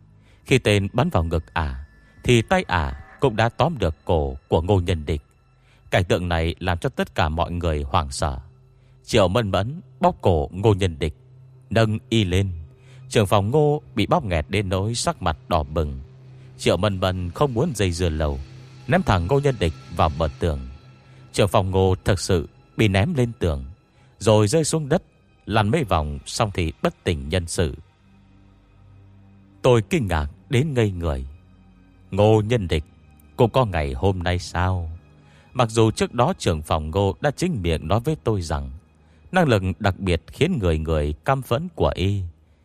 Khi tên bắn vào ngực ả Thì tay ả cũng đã tóm được cổ của ngô nhân địch. Cảnh tượng này làm cho tất cả mọi người hoảng sợ. Triệu mân mẫn bóc cổ ngô nhân địch Nâng y lên. Trường phòng ngô bị bóp nghẹt đến nỗi sắc mặt đỏ bừng. Triệu mân mẫn không muốn dây dưa lầu, Ném thẳng ngô nhân địch vào bờ tường. Trường phòng ngô thật sự bị ném lên tường Rồi rơi xuống đất Lăn mấy vòng xong thì bất tỉnh nhân sự. Tôi kinh ngạc đến ngây người. Ngô nhân địch Cô có ngày hôm nay sao? Mặc dù trước đó trưởng phòng ngô Đã chính miệng nói với tôi rằng, Năng lực đặc biệt khiến người người căm phẫn của y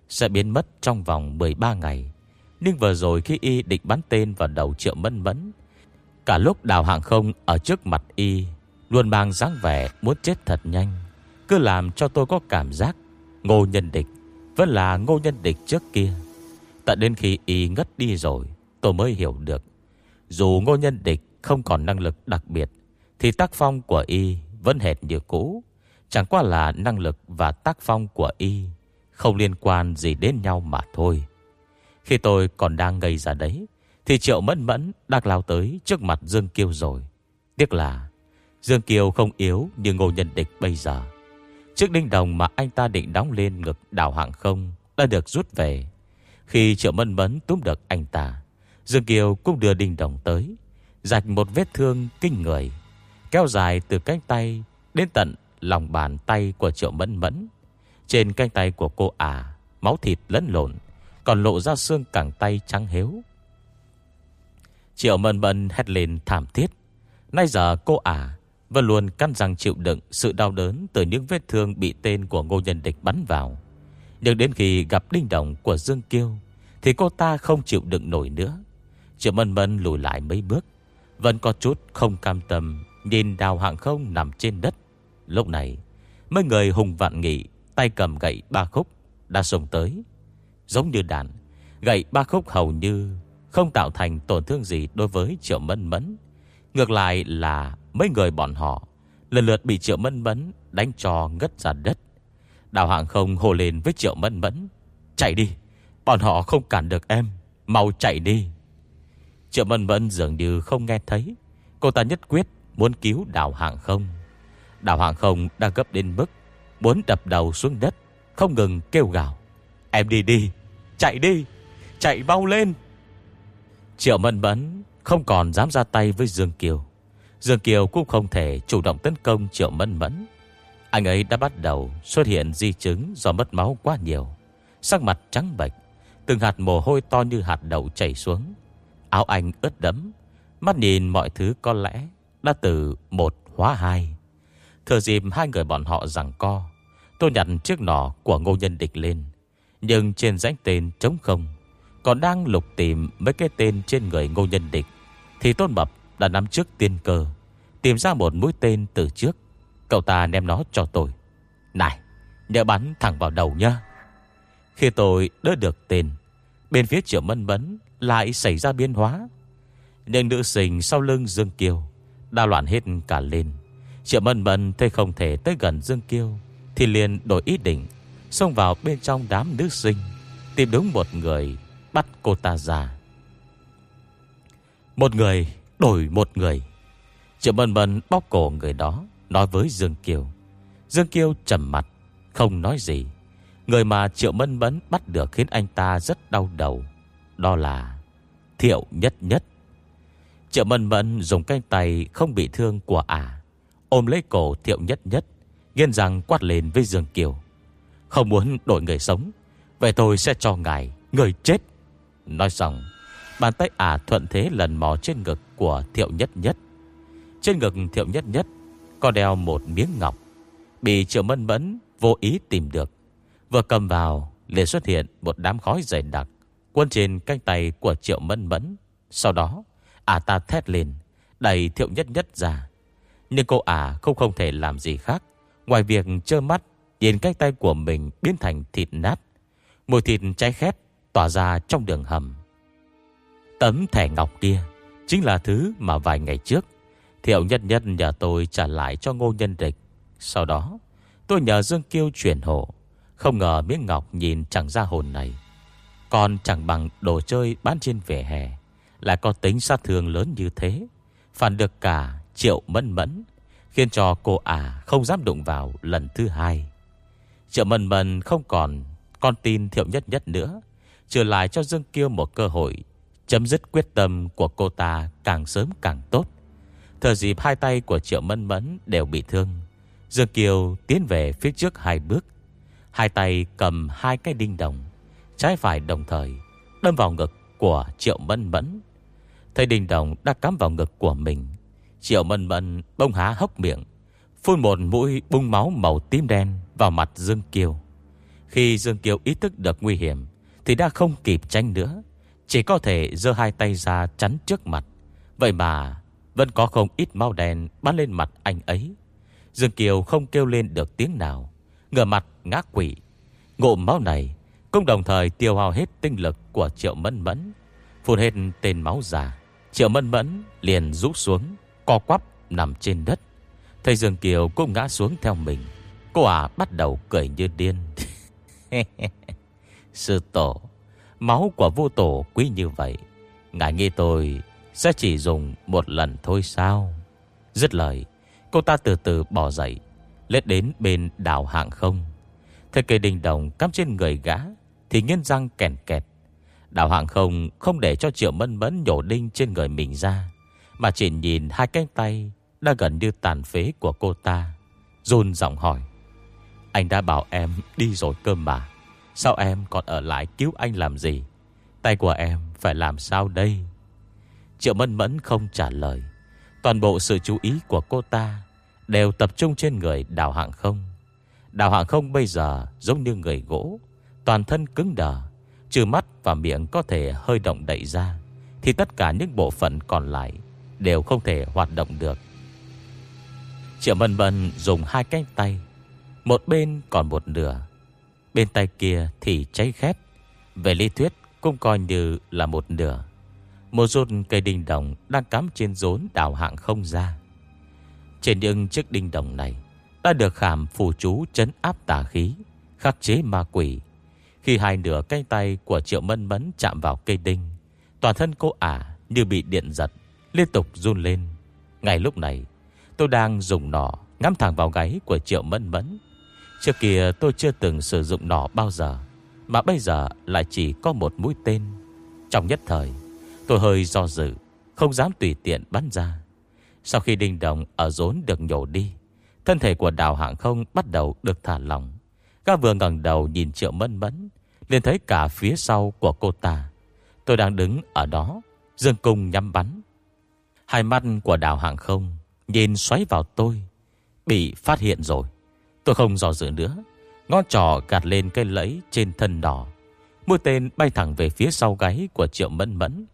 Sẽ biến mất trong vòng 13 ngày. Nhưng vừa rồi khi y định bắn tên vào đầu triệu mẫn mẫn, Cả lúc đào hàng không ở trước mặt y Luôn mang dáng vẻ muốn chết thật nhanh. Cứ làm cho tôi có cảm giác Ngô nhân địch Vẫn là ngô nhân địch trước kia. Tận đến khi y ngất đi rồi, Tôi mới hiểu được dù ngô nhân địch không còn năng lực đặc biệt, Thì tác phong của y Vẫn hệt như cũ. Chẳng qua là năng lực và tác phong của y Không liên quan gì đến nhau mà thôi. Khi tôi còn đang ngây ra đấy, Thì Triệu Mẫn Mẫn đang lao tới trước mặt Dương Kiêu rồi. Tiếc là Dương Kiều không yếu như ngô nhân địch bây giờ. Chiếc đinh đồng mà anh ta định đóng lên ngực đảo hạng không Đã được rút về. Khi Triệu Mẫn Mẫn túm được anh ta Dương Kiều cũng đưa đinh đồng tới Rạch một vết thương kinh người, Kéo dài từ cánh tay Đến tận lòng bàn tay của Triệu Mẫn Mẫn. Trên cánh tay của cô ả, Máu thịt lẫn lộn, Còn lộ ra xương cẳng tay trắng héo Triệu Mẫn Mẫn hét lên thảm thiết. Nay giờ cô ả Vẫn luôn căn răng chịu đựng Sự đau đớn từ những vết thương Bị tên của ngô nhân địch bắn vào. Nhưng đến khi gặp đinh đồng của Dương Kiêu, Thì cô ta không chịu đựng nổi nữa. Triệu Mân Mân lùi lại mấy bước. Vẫn có chút không cam tâm, Nhìn đào hạng không nằm trên đất. Lúc này, Mấy người hùng vạn nghị, Tay cầm gậy ba khúc, Đã xông tới. Giống như đàn Gậy ba khúc hầu như Không tạo thành tổn thương gì đối với Triệu Mân Mẫn. Ngược lại là Mấy người bọn họ Lần lượt bị Triệu Mân Mẫn Đánh cho ngất ra đất. Đào hạng không hồ lên với Triệu Mân Mẫn, Chạy đi, Bọn họ không cản được em, Mau chạy đi. Triệu Mân Mẫn dường như không nghe thấy. Cô ta nhất quyết muốn cứu đào hạng không. Đào hạng không đang gấp đến mức Muốn đập đầu xuống đất, Không ngừng kêu gào. Em đi đi, Chạy đi, Chạy mau lên. Triệu Mân Mẫn không còn dám ra tay với Dương Kiều. Dương Kiều cũng không thể chủ động tấn công Triệu Mân Mẫn. Anh ấy đã bắt đầu xuất hiện di chứng Do mất máu quá nhiều. Sắc mặt trắng bệch, Từng hạt mồ hôi to như hạt đậu chảy xuống. Áo anh ướt đẫm, Mắt nhìn mọi thứ có lẽ Đã từ một hóa hai. Thừa dịp hai người bọn họ rằng co, Tôi nhặt chiếc nỏ của ngô nhân địch lên, Nhưng trên danh tên trống không, Còn đang lục tìm mấy cái tên trên người ngô nhân địch, Thì Tôn Mập đã nắm trước tiên cơ, Tìm ra một mũi tên từ trước. Cậu ta ném nó cho tôi. Này, nhớ bắn thẳng vào đầu nhá. Khi tôi đỡ được tên Bên phía triệu mân mẫn Lại xảy ra biến hóa. Nhưng nữ sinh sau lưng Dương Kiều Đã loạn hết cả lên. Triệu mân mẫn thấy không thể tới gần Dương Kiêu Thì liền đổi ý định Xông vào bên trong đám nữ sinh, Tìm đúng một người Bắt cô ta ra. Một người, đổi một người. Triệu mân mẫn bóp cổ người đó, Nói với Dương Kiều. Dương kiều trầm mặt, Không nói gì. Người mà Triệu Mân Mẫn bắt được khiến anh ta rất đau đầu. Đó là Thiệu Nhất Nhất. Triệu Mân Mẫn dùng cánh tay không bị thương của ả, Ôm lấy cổ Thiệu Nhất Nhất Nghiên rằng quát lên với Dương Kiều. Không muốn đổi người sống, Vậy tôi sẽ cho ngài người chết. Nói xong, Bàn tay ả thuận thế lần mò trên ngực của Thiệu Nhất Nhất. Trên ngực Thiệu Nhất Nhất Có đeo một miếng ngọc, Bị Triệu Mân Mẫn vô ý tìm được. Vừa cầm vào, liền xuất hiện một đám khói dày đặc Quân trên canh tay của Triệu mẫn Mẫn. Sau đó, Ả ta thét lên Đẩy Thiệu Nhất Nhất ra. Nhưng cô ả không không thể làm gì khác. Ngoài việc trơ mắt, Nhìn cánh tay của mình biến thành thịt nát. Mùi thịt cháy khét, Tỏa ra trong đường hầm. Tấm thẻ ngọc kia Chính là thứ mà vài ngày trước, Thiệu Nhất Nhất nhờ tôi trả lại cho ngô nhân địch. Sau đó, Tôi nhờ Dương Kiêu chuyển hộ. Không ngờ miếng ngọc nhìn chẳng ra hồn này. Còn chẳng bằng đồ chơi bán trên vỉa hè, Lại có tính sát thương lớn như thế. Phản được cả triệu mẫn mẫn, Khiến cho cô ả không dám đụng vào lần thứ hai. Triệu mẫn mẫn không còn Con tin thiệu nhất nhất nữa, Trở lại cho Dương Kiêu một cơ hội Chấm dứt quyết tâm của cô ta Càng sớm càng tốt. Thời dịp hai tay của Triệu Mân Mẫn đều bị thương, Dương Kiều tiến về phía trước hai bước. Hai tay cầm hai cái đinh đồng, Trái phải đồng thời Đâm vào ngực của Triệu Mân Mẫn. Thấy đinh đồng đã cắm vào ngực của mình, Triệu Mân Mẫn bông há hốc miệng, Phun một mũi bung máu màu tím đen Vào mặt Dương Kiều Khi Dương Kiều ý thức được nguy hiểm Thì đã không kịp tranh nữa, Chỉ có thể giơ hai tay ra chắn trước mặt. Vậy mà Vẫn có không ít máu đen bắn lên mặt anh ấy. Dương Kiều không kêu lên được tiếng nào. Ngửa mặt ngã quỷ Ngụm máu này Cũng đồng thời tiêu hao hết tinh lực của Triệu Mẫn Mẫn. Phun hết tên máu già, Triệu Mẫn Mẫn liền rút xuống, Co quắp nằm trên đất. Thầy Dương Kiều cũng ngã xuống theo mình. Cô ả bắt đầu cười như điên. Sư tổ, Máu của vô tổ quý như vậy, Ngài nghĩ tôi Sẽ chỉ dùng một lần thôi sao? Dứt lời, Cô ta từ từ bỏ dậy Lết đến bên đảo hạng không. Thấy cây đình đồng cắm trên người gã, Thì nghiến răng kèn kẹt. Đảo hạng không không để cho triệu mân mẫn nhổ đinh trên người mình ra, Mà chỉ nhìn hai cánh tay Đã gần như tàn phế của cô ta, Run giọng hỏi. Anh đã bảo em đi rồi cơ mà, Sao em còn ở lại cứu anh làm gì? Tay của em phải làm sao đây? Triệu mân mẫn không trả lời. Toàn bộ sự chú ý của cô ta Đều tập trung trên người đào hạng không. Đào hạng không bây giờ Giống như người gỗ, Toàn thân cứng đờ, Trừ mắt và miệng có thể hơi động đậy ra, Thì tất cả những bộ phận còn lại Đều không thể hoạt động được. Triệu Mân Bân dùng hai cánh tay, Một bên còn một nửa, Bên tay kia thì cháy khét, Về lý thuyết cũng coi như là một nửa. Một rốt cây đinh đồng đang cắm trên rốn đào hạng không ra. Trên những chiếc đinh đồng này đã được khảm phù chú chấn áp tà khí, khắc chế ma quỷ. Khi hai nửa cây tay của Triệu Mân Mẫn chạm vào cây đinh, toàn thân cô ả như bị điện giật, liên tục run lên. Ngay lúc này, tôi đang dùng nỏ ngắm thẳng vào gáy của Triệu Mân Mẫn. Trước kia tôi chưa từng sử dụng nỏ bao giờ, mà bây giờ lại chỉ có một mũi tên. Trong nhất thời, Tôi hơi do dự Không dám tùy tiện bắn ra sau khi đinh đồng ở rốn được nhổ đi, Thân thể của đào hạng không bắt đầu được thả lỏng. Gã vừa ngẩng đầu nhìn triệu mẫn mẫn, liền thấy cả phía sau của cô ta. Tôi đang đứng ở đó, Dương cung nhắm bắn. Hai mắt của đào hạng không Nhìn xoáy vào tôi, Bị phát hiện rồi. Tôi không dò dự nữa Ngón trỏ gạt lên cây lẫy trên thân đỏ. Mũi tên bay thẳng về phía sau gáy của triệu mẫn mẫn.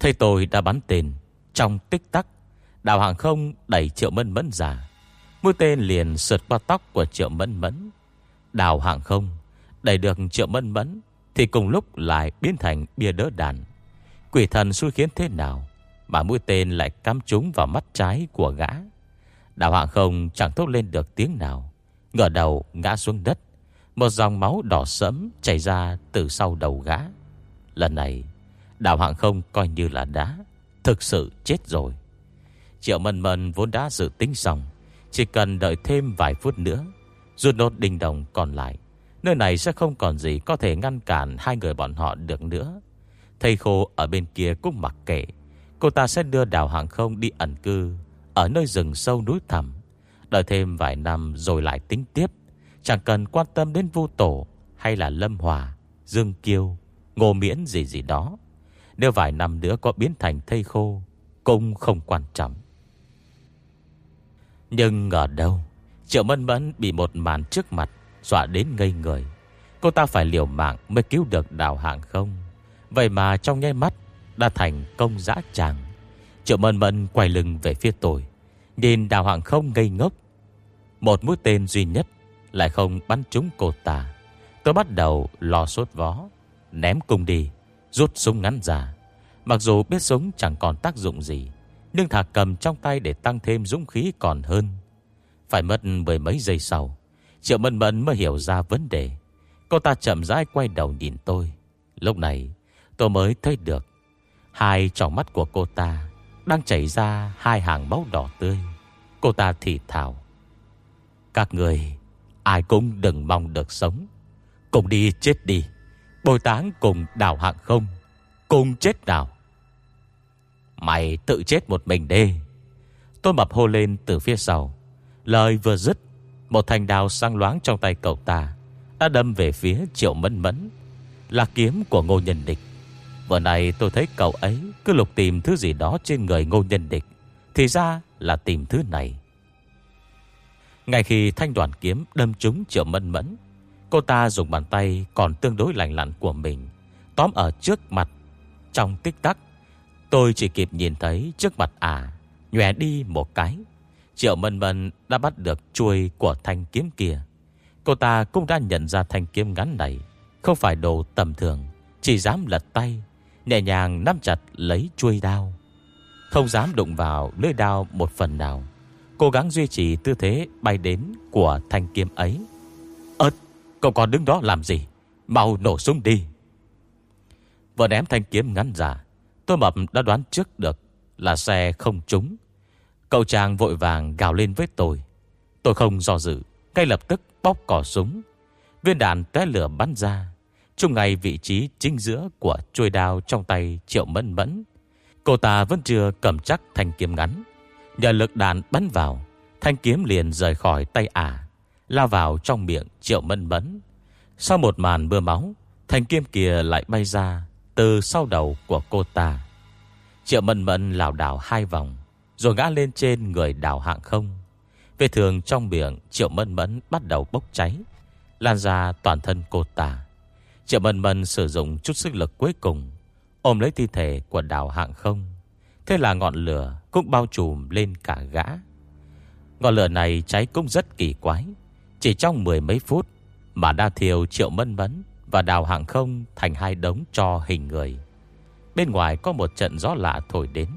Thầy tôi đã bắn tên Trong tích tắc. Đào hàng không đẩy triệu mẫn mẫn ra. Mũi tên liền sượt qua tóc của triệu mẫn mẫn. Đào hàng không Đẩy được triệu mẫn mẫn Thì cùng lúc lại biến thành bia đỡ đàn. Quỷ thần xui khiến thế nào Mà mũi tên lại cắm trúng vào mắt trái của gã? Đào hàng không chẳng thốt lên được tiếng nào. Ngửa đầu ngã xuống đất. Một dòng máu đỏ sẫm chảy ra từ sau đầu gã. Lần này, Đào hạng không coi như là đá Thực sự chết rồi. Triệu mần mần vốn đã dự tính xong, Chỉ cần đợi thêm vài phút nữa, Rút nốt đình đồng còn lại, Nơi này sẽ không còn gì có thể ngăn cản Hai người bọn họ được nữa. Thầy khô ở bên kia cũng mặc kệ, Cô ta sẽ đưa đào hàng không đi ẩn cư Ở nơi rừng sâu núi thẳm, Đợi thêm vài năm rồi lại tính tiếp. Chẳng cần quan tâm đến vu tổ Hay là lâm hòa, Dương kiêu, Ngô miễn gì gì đó. Nếu vài năm nữa có biến thành thây khô Cũng không quan trọng. Nhưng ngờ đâu, Triệu Mân Mẫn bị một màn trước mặt Dọa đến ngây người. Cô ta phải liều mạng mới cứu được đào hàng không? Vậy mà trong nháy mắt Đã thành công dã tràng. Triệu Mân Mẫn quay lưng về phía tôi, Nhìn đào hàng không ngây ngốc. Một mũi tên duy nhất Lại không bắn trúng cô ta. Tôi bắt đầu lo sốt vó, Ném cung đi, Rút súng ngắn ra. Mặc dù biết súng chẳng còn tác dụng gì nhưng thà cầm trong tay để tăng thêm dũng khí còn hơn. Phải mất mười mấy giây sau, Triệu Mân Mân mới hiểu ra vấn đề. Cô ta chậm rãi quay đầu nhìn tôi. Lúc này, tôi mới thấy được, Hai tròng mắt của cô ta Đang chảy ra hai hàng máu đỏ tươi. Cô ta thì thào, Các người, Ai cũng đừng mong được sống. Cùng đi chết đi, Bồi táng cùng đào hạng không, Cùng chết đào. Mày tự chết một mình đi. Tôi mập hô lên từ phía sau. Lời vừa dứt, Một thanh đào sang loáng trong tay cậu ta Đã đâm về phía triệu mẫn mẫn, Là kiếm của ngô nhân địch. Vừa này tôi thấy cậu ấy Cứ lục tìm thứ gì đó trên người ngô nhân địch, Thì ra là tìm thứ này. Ngay khi thanh đoàn kiếm đâm trúng triệu mẫn mẫn, Cô ta dùng bàn tay còn tương đối lành lặn của mình, Tóm ở trước mặt Trong tích tắc. Tôi chỉ kịp nhìn thấy trước mặt ả Nhòe đi một cái. Triệu mân mân đã bắt được chuôi của thanh kiếm kia. Cô ta cũng đã nhận ra thanh kiếm ngắn này Không phải đồ tầm thường Chỉ dám lật tay Nhẹ nhàng nắm chặt lấy chuôi đao. Không dám đụng vào lưỡi đao một phần nào Cố gắng duy trì tư thế bay đến của thanh kiếm ấy. Ơt, cậu còn đứng đó làm gì? Mau nổ súng đi. Vừa ném thanh kiếm ngắn ra Tôi mập đã đoán trước được Là xe không trúng. Cậu chàng vội vàng gào lên với tôi. Tôi không do dự, Ngay lập tức bóp cỏ súng. Viên đạn té lửa bắn ra Trung ngay vị trí chính giữa Của chuôi đao trong tay triệu mẫn mẫn. Cô ta vẫn chưa cầm chắc thanh kiếm ngắn. Nhờ lực đạn bắn vào, Thanh kiếm liền rời khỏi tay ả, Lao vào trong miệng triệu mẫn mẫn. Sau một màn mưa máu, Thanh kiếm kia lại bay ra từ sau đầu của cô ta. Triệu mẫn mẫn lào đảo hai vòng, rồi ngã lên trên người đào hạng không. Về thường trong miệng Triệu Mân Mẫn bắt đầu bốc cháy, Lan ra toàn thân cô ta. Triệu Mân Mẫn sử dụng chút sức lực cuối cùng, Ôm lấy thi thể của đào hạng không. Thế là ngọn lửa cũng bao trùm lên cả gã. Ngọn lửa này cháy cũng rất kỳ quái, Chỉ trong mười mấy phút Mà đã thiêu Triệu Mân Mẫn và đào hạng không thành hai đống cho hình người. Bên ngoài có một trận gió lạ thổi đến.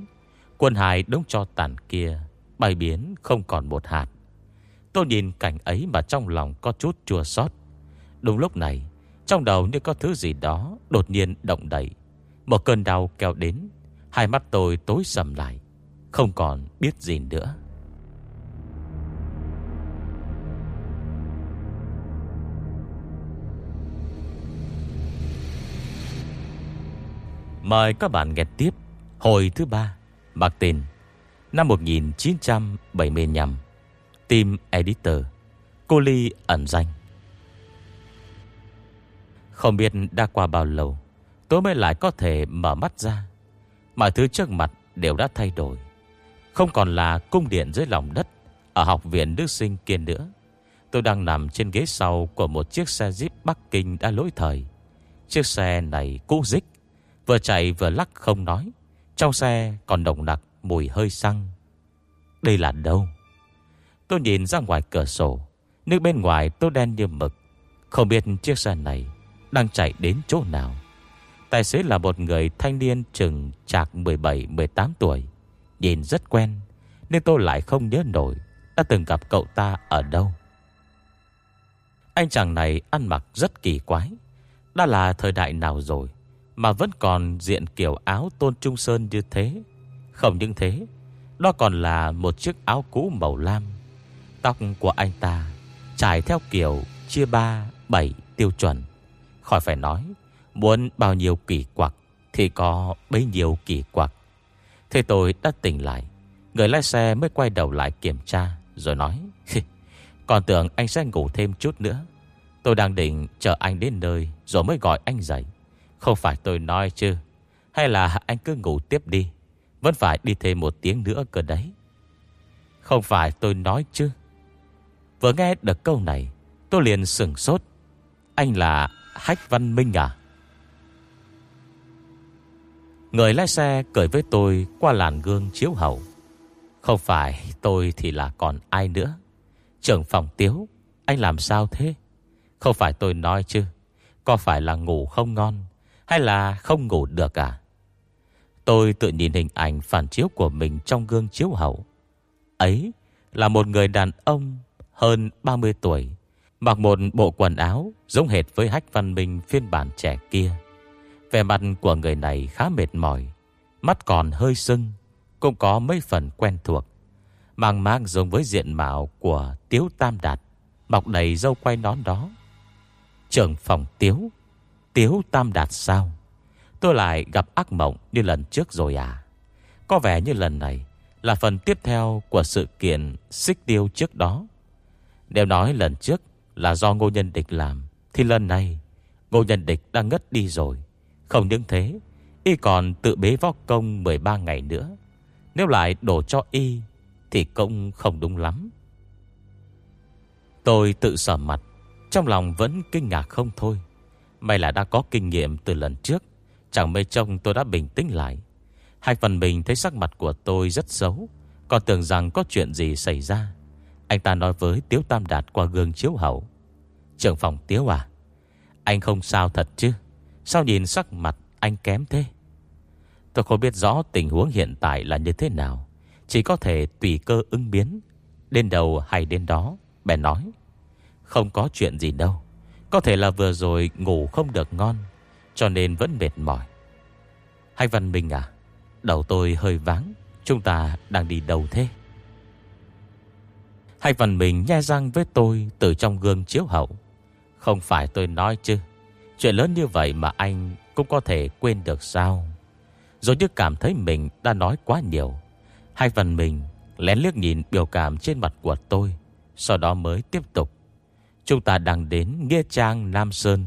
Quân hài đống cho tàn kia, Bay biến không còn một hạt. Tôi nhìn cảnh ấy mà trong lòng có chút chua xót. Đúng lúc này, Trong đầu như có thứ gì đó Đột nhiên động đẩy Một cơn đau kéo đến, Hai mắt tôi tối sầm lại. Không còn biết gì nữa. Mời các bạn nghe tiếp Hồi thứ ba bạc tên Năm 1975 Team Editor, Cô Ly ẩn danh. Không biết đã qua bao lâu, Tôi mới lại có thể mở mắt ra. Mọi thứ trước mặt đều đã thay đổi. Không còn là cung điện dưới lòng đất Ở học viện Đức Sinh kia nữa. Tôi đang nằm trên ghế sau Của một chiếc xe Jeep Bắc Kinh đã lỗi thời. Chiếc xe này cũ dích Vừa chạy vừa lắc không nói. Trong xe còn đồng đặc mùi hơi xăng. Đây là đâu? Tôi nhìn ra ngoài cửa sổ Nước bên ngoài tôi đen như mực. Không biết chiếc xe này Đang chạy đến chỗ nào. Tài xế là một người thanh niên chừng chạc 17-18 tuổi. Nhìn rất quen Nên tôi lại không nhớ nổi Đã từng gặp cậu ta ở đâu. Anh chàng này ăn mặc rất kỳ quái. Đã là thời đại nào rồi? Mà vẫn còn diện kiểu áo tôn trung sơn như thế. Không những thế, Đó còn là một chiếc áo cũ màu lam. Tóc của anh ta Trải theo kiểu chia ba, bảy tiêu chuẩn. Khỏi phải nói, Muốn bao nhiêu kỳ quặc Thì có bấy nhiêu kỳ quặc. Thế tôi đã tỉnh lại, Người lái xe mới quay đầu lại kiểm tra, Rồi nói Còn tưởng anh sẽ ngủ thêm chút nữa. Tôi đang định chờ anh đến nơi Rồi mới gọi anh dậy không phải tôi nói chứ. Hay là anh cứ ngủ tiếp đi. Vẫn phải đi thêm một tiếng nữa cơ đấy. Không phải tôi nói chứ. Vừa nghe được câu này, Tôi liền sửng sốt. Anh là Hách Văn Minh à? Người lái xe cười với tôi Qua làn gương chiếu hậu. Không phải tôi thì là còn ai nữa. Trưởng phòng tiếu, Anh làm sao thế? Không phải tôi nói chứ. Có phải là ngủ không ngon? Hay là không ngủ được à? Tôi tự nhìn hình ảnh phản chiếu của mình trong gương chiếu hậu. Ấy là một người đàn ông hơn 30 tuổi, Mặc một bộ quần áo Giống hệt với hách văn minh phiên bản trẻ kia. Vẻ mặt của người này khá mệt mỏi, Mắt còn hơi sưng, Cũng có mấy phần quen thuộc. Mang mang giống với diện mạo của Tiếu Tam Đạt Mọc đầy dâu quay nón đó. Trưởng phòng Tiếu Tiếu Tam Đạt sao? Tôi lại gặp ác mộng như lần trước rồi à? Có vẻ như lần này Là phần tiếp theo của sự kiện Xích tiêu trước đó. Nếu nói lần trước Là do ngô nhân địch làm, Thì lần này Ngô nhân địch đang ngất đi rồi. Không những thế, Y còn tự bế võ công 13 ngày nữa. Nếu lại đổ cho Y, Thì cũng không đúng lắm. Tôi tự sở mặt, Trong lòng vẫn kinh ngạc không thôi. May là đã có kinh nghiệm từ lần trước. Chẳng mê trông tôi đã bình tĩnh lại. Hai phần mình thấy sắc mặt của tôi rất xấu. Còn tưởng rằng có chuyện gì xảy ra. Anh ta nói với Tiếu Tam Đạt qua gương chiếu hậu. Trưởng phòng Tiếu à Anh không sao thật chứ? Sao nhìn sắc mặt anh kém thế? Tôi không biết rõ tình huống hiện tại là như thế nào. Chỉ có thể tùy cơ ứng biến. Đến đầu hay đến đó bè nói. Không có chuyện gì đâu. Có thể là vừa rồi ngủ không được ngon, Cho nên vẫn mệt mỏi. Hay Văn Minh à Đầu tôi hơi vắng Chúng ta đang đi đâu thế? Hay Văn Minh nhe răng với tôi Từ trong gương chiếu hậu. Không phải tôi nói chứ, Chuyện lớn như vậy mà anh cũng có thể quên được sao? Rồi như cảm thấy mình đã nói quá nhiều. Hai phần mình lén liếc nhìn biểu cảm trên mặt của tôi, Sau đó mới tiếp tục. Chúng ta đang đến Nghĩa Trang, Nam Sơn.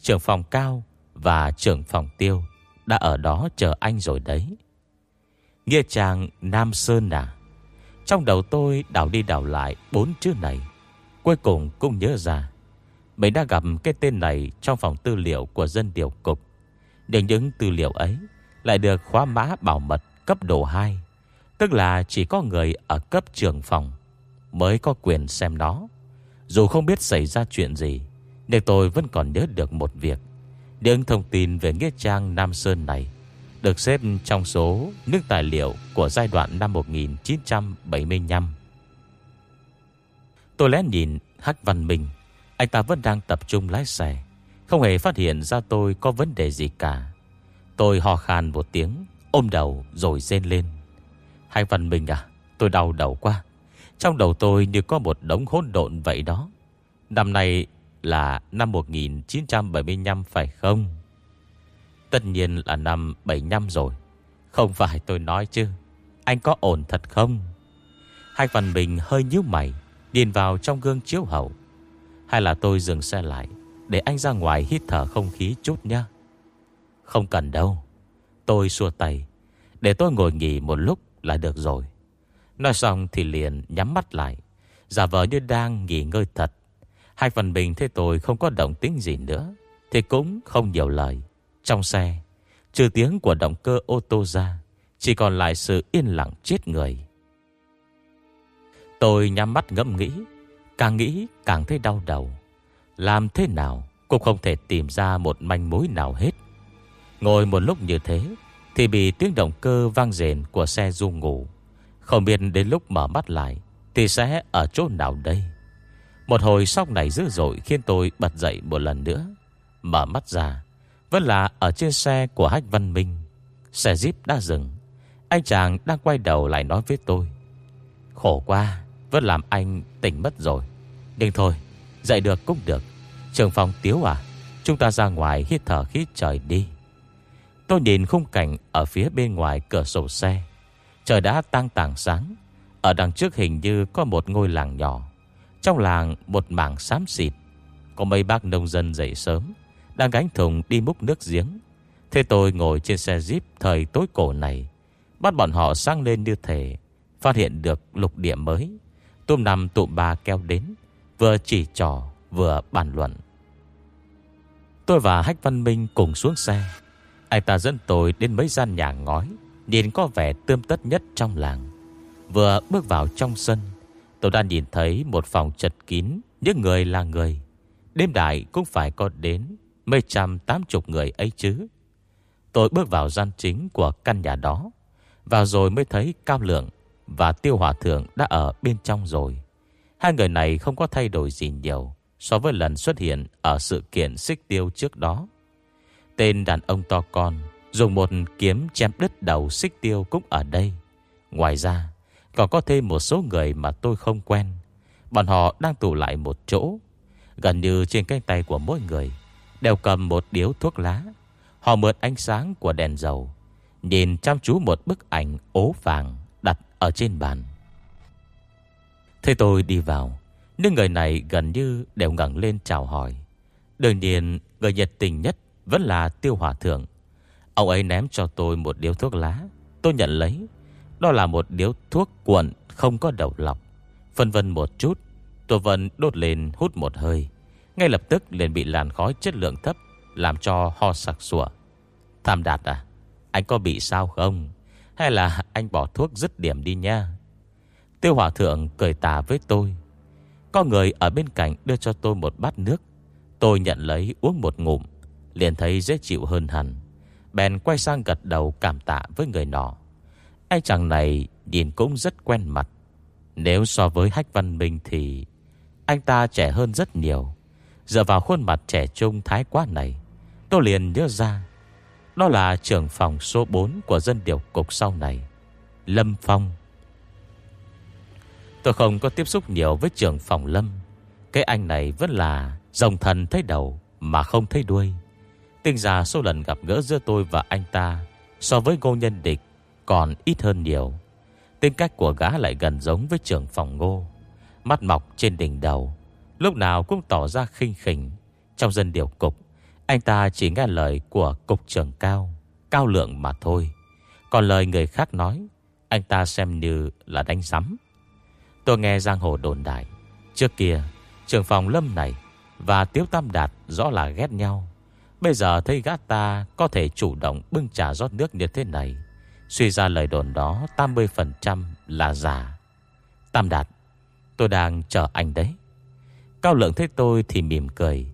Trưởng phòng cao và trưởng phòng tiêu Đã ở đó chờ anh rồi đấy. Nghĩa Trang, Nam Sơn à Trong đầu tôi đảo đi đảo lại Bốn chữ này, Cuối cùng cũng nhớ ra. Mình đã gặp cái tên này Trong phòng tư liệu của dân điều cục. Nhưng những tư liệu ấy Lại được khóa mã bảo mật cấp độ 2 Tức là chỉ có người ở cấp trưởng phòng Mới có quyền xem nó. Dù không biết xảy ra chuyện gì, Nhưng tôi vẫn còn nhớ được một việc. Những thông tin về Nghĩa Trang Nam Sơn này Được xếp trong số nước tài liệu Của giai đoạn năm 1975 Tôi lén nhìn Hắc Văn Minh. Anh ta vẫn đang tập trung lái xe, Không hề phát hiện ra tôi có vấn đề gì cả. Tôi hò khan một tiếng, Ôm đầu rồi rên lên. Hai Văn Minh à Tôi đau đầu quá. Trong đầu tôi như có một đống hỗn độn vậy đó Năm nay là năm 1975 phải không? Tất nhiên là năm 75 rồi Không phải tôi nói chứ Anh có ổn thật không? Hai phần Bình hơi nhíu mày Điền vào trong gương chiếu hậu Hay là tôi dừng xe lại, Để anh ra ngoài hít thở không khí chút nha. Không cần đâu Tôi xua tay, Để tôi ngồi nghỉ một lúc là được rồi Nói xong thì liền nhắm mắt lại. Giả vờ như đang nghỉ ngơi thật. Hai phần bình thế tôi không có động tính gì nữa, Thì cũng không nhiều lời. Trong xe, Trừ tiếng của động cơ ô tô ra, Chỉ còn lại sự yên lặng chết người. Tôi nhắm mắt ngẫm nghĩ, Càng nghĩ càng thấy đau đầu. Làm thế nào Cũng không thể tìm ra một manh mối nào hết. Ngồi một lúc như thế, Thì bị tiếng động cơ vang rền Của xe du ngủ. Không biết đến lúc mở mắt lại Thì sẽ ở chỗ nào đây? Một hồi sóc này dữ dội Khiến tôi bật dậy một lần nữa. Mở mắt ra, Vẫn là ở trên xe của Hách Văn Minh. Xe Jeep đã dừng. Anh chàng đang quay đầu lại nói với tôi. Khổ quá, Vẫn làm anh tỉnh mất rồi. Nhưng thôi, Dậy được cũng được. Trường phòng tiếu à Chúng ta ra ngoài hít thở khí trời đi. Tôi nhìn khung cảnh Ở phía bên ngoài cửa sổ xe. Trời đã tăng tảng sáng. Ở đằng trước hình như có một ngôi làng nhỏ. Trong làng, một mảng xám xịt. Có mấy bác nông dân dậy sớm, Đang gánh thùng đi múc nước giếng. Thế tôi ngồi trên xe Jeep Thời tối cổ này, Bắt bọn họ sang lên như thể, Phát hiện được lục địa mới. Tôm nằm tụm bà kéo đến, Vừa chỉ trò, vừa bàn luận. Tôi và Hách Văn Minh cùng xuống xe. Anh ta dẫn tôi đến mấy gian nhà ngói. Nhìn có vẻ tươm tất nhất trong làng. Vừa bước vào trong sân, Tôi đã nhìn thấy một phòng chật kín, Những người là người. Đêm đại cũng phải có đến Mấy trăm tám chục người ấy chứ. Tôi bước vào gian chính của căn nhà đó, Vào rồi mới thấy Cao Lượng Và Tiêu Hòa Thượng đã ở bên trong rồi. Hai người này không có thay đổi gì nhiều So với lần xuất hiện Ở sự kiện xích tiêu trước đó. Tên đàn ông to con Dùng một kiếm chém đứt đầu xích tiêu cũng ở đây. Ngoài ra, Còn có thêm một số người mà tôi không quen. Bọn họ đang tụ lại một chỗ. Gần như trên cánh tay của mỗi người Đều cầm một điếu thuốc lá. Họ mượn ánh sáng của đèn dầu, Nhìn chăm chú một bức ảnh ố vàng Đặt ở trên bàn. Thế tôi đi vào Nhưng người này gần như đều ngẩng lên chào hỏi. Đương nhiên, Người nhiệt tình nhất vẫn là tiêu hòa thượng. Ông ấy ném cho tôi một điếu thuốc lá. Tôi nhận lấy. Đó là một điếu thuốc cuộn, Không có đầu lọc. Phân vân một chút Tôi vẫn đốt lên hút một hơi. Ngay lập tức liền bị làn khói chất lượng thấp Làm cho ho sặc sủa Tham đạt à Anh có bị sao không? Hay là anh bỏ thuốc dứt điểm đi nha? Tiêu hòa thượng cười tà với tôi. Có người ở bên cạnh đưa cho tôi một bát nước. Tôi nhận lấy uống một ngụm, Liền thấy dễ chịu hơn hẳn. Bèn quay sang gật đầu cảm tạ với người nọ. Anh chàng này nhìn cũng rất quen mặt. Nếu so với Hách Văn Minh thì Anh ta trẻ hơn rất nhiều. Dựa vào khuôn mặt trẻ trung thái quá này, Tôi liền nhớ ra, Đó là trưởng phòng số 4 Của dân điều cục sau này, Lâm Phong. Tôi không có tiếp xúc nhiều với trưởng phòng Lâm. Cái anh này vẫn là Dòng thần thấy đầu Mà không thấy đuôi. Tinh ra số lần gặp gỡ giữa tôi và anh ta So với ngô nhân địch Còn ít hơn nhiều. Tính cách của gã lại gần giống với trưởng phòng ngô. Mắt mọc trên đỉnh đầu, Lúc nào cũng tỏ ra khinh khỉnh. Trong dân điều cục, Anh ta chỉ nghe lời của cục trưởng cao Cao lượng mà thôi. Còn lời người khác nói, Anh ta xem như là đánh sắm Tôi nghe giang hồ đồn đại, Trước kia, trưởng phòng lâm này Và Tiếu Tam Đạt rõ là ghét nhau. Bây giờ thấy gã ta có thể chủ động bưng trà rót nước như thế này. Suy ra lời đồn đó 80% là giả. Tam Đạt, Tôi đang chờ anh đấy. Cao lượng thấy tôi thì mỉm cười.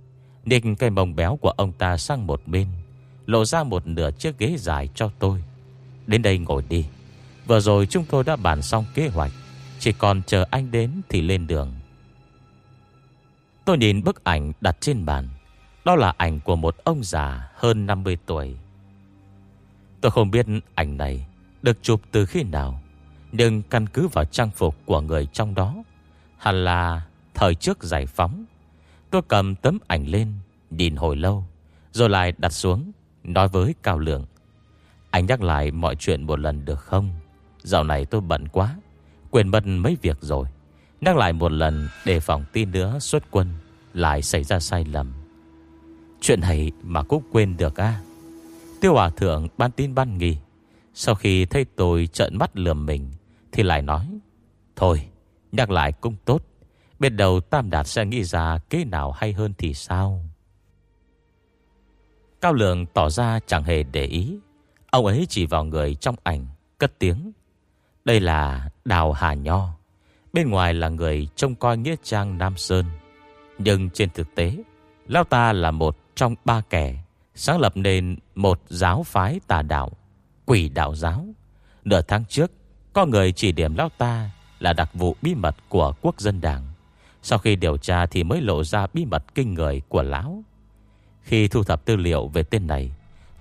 Nịch cây mông béo của ông ta sang một bên, Lộ ra một nửa chiếc ghế dài cho tôi. Đến đây ngồi đi. Vừa rồi chúng tôi đã bàn xong kế hoạch, Chỉ còn chờ anh đến thì lên đường. Tôi nhìn bức ảnh đặt trên bàn đó là ảnh của một ông già hơn 50 tuổi. Tôi không biết ảnh này được chụp từ khi nào, nhưng căn cứ vào trang phục của người trong đó, hẳn là thời trước giải phóng. Tôi cầm tấm ảnh lên, nhìn hồi lâu, rồi lại đặt xuống, nói với Cao Lượng. Anh nhắc lại mọi chuyện một lần được không? Dạo này tôi bận quá, quên mất mấy việc rồi. Nhắc lại một lần để phòng tin nữa xuất quân lại xảy ra sai lầm. Chuyện này mà cũng quên được à Tiêu hòa thượng ban tin ban nghi. Sau khi thấy tôi trợn mắt lườm mình, Thì lại nói, Thôi, nhắc lại cũng tốt. Biết đầu Tam Đạt sẽ nghĩ ra Kế nào hay hơn thì sao? Cao Lượng tỏ ra chẳng hề để ý. Ông ấy chỉ vào người trong ảnh, Cất tiếng, Đây là Đào Hà Nho. Bên ngoài là người trông coi Nghĩa Trang Nam Sơn. Nhưng trên thực tế, Lão ta là một trong ba kẻ sáng lập nên một giáo phái tà đạo, quỷ đạo giáo. Nửa tháng trước, có người chỉ điểm lão ta là đặc vụ bí mật của quốc dân đảng. Sau khi điều tra thì mới lộ ra bí mật kinh người của lão. Khi thu thập tư liệu về tên này,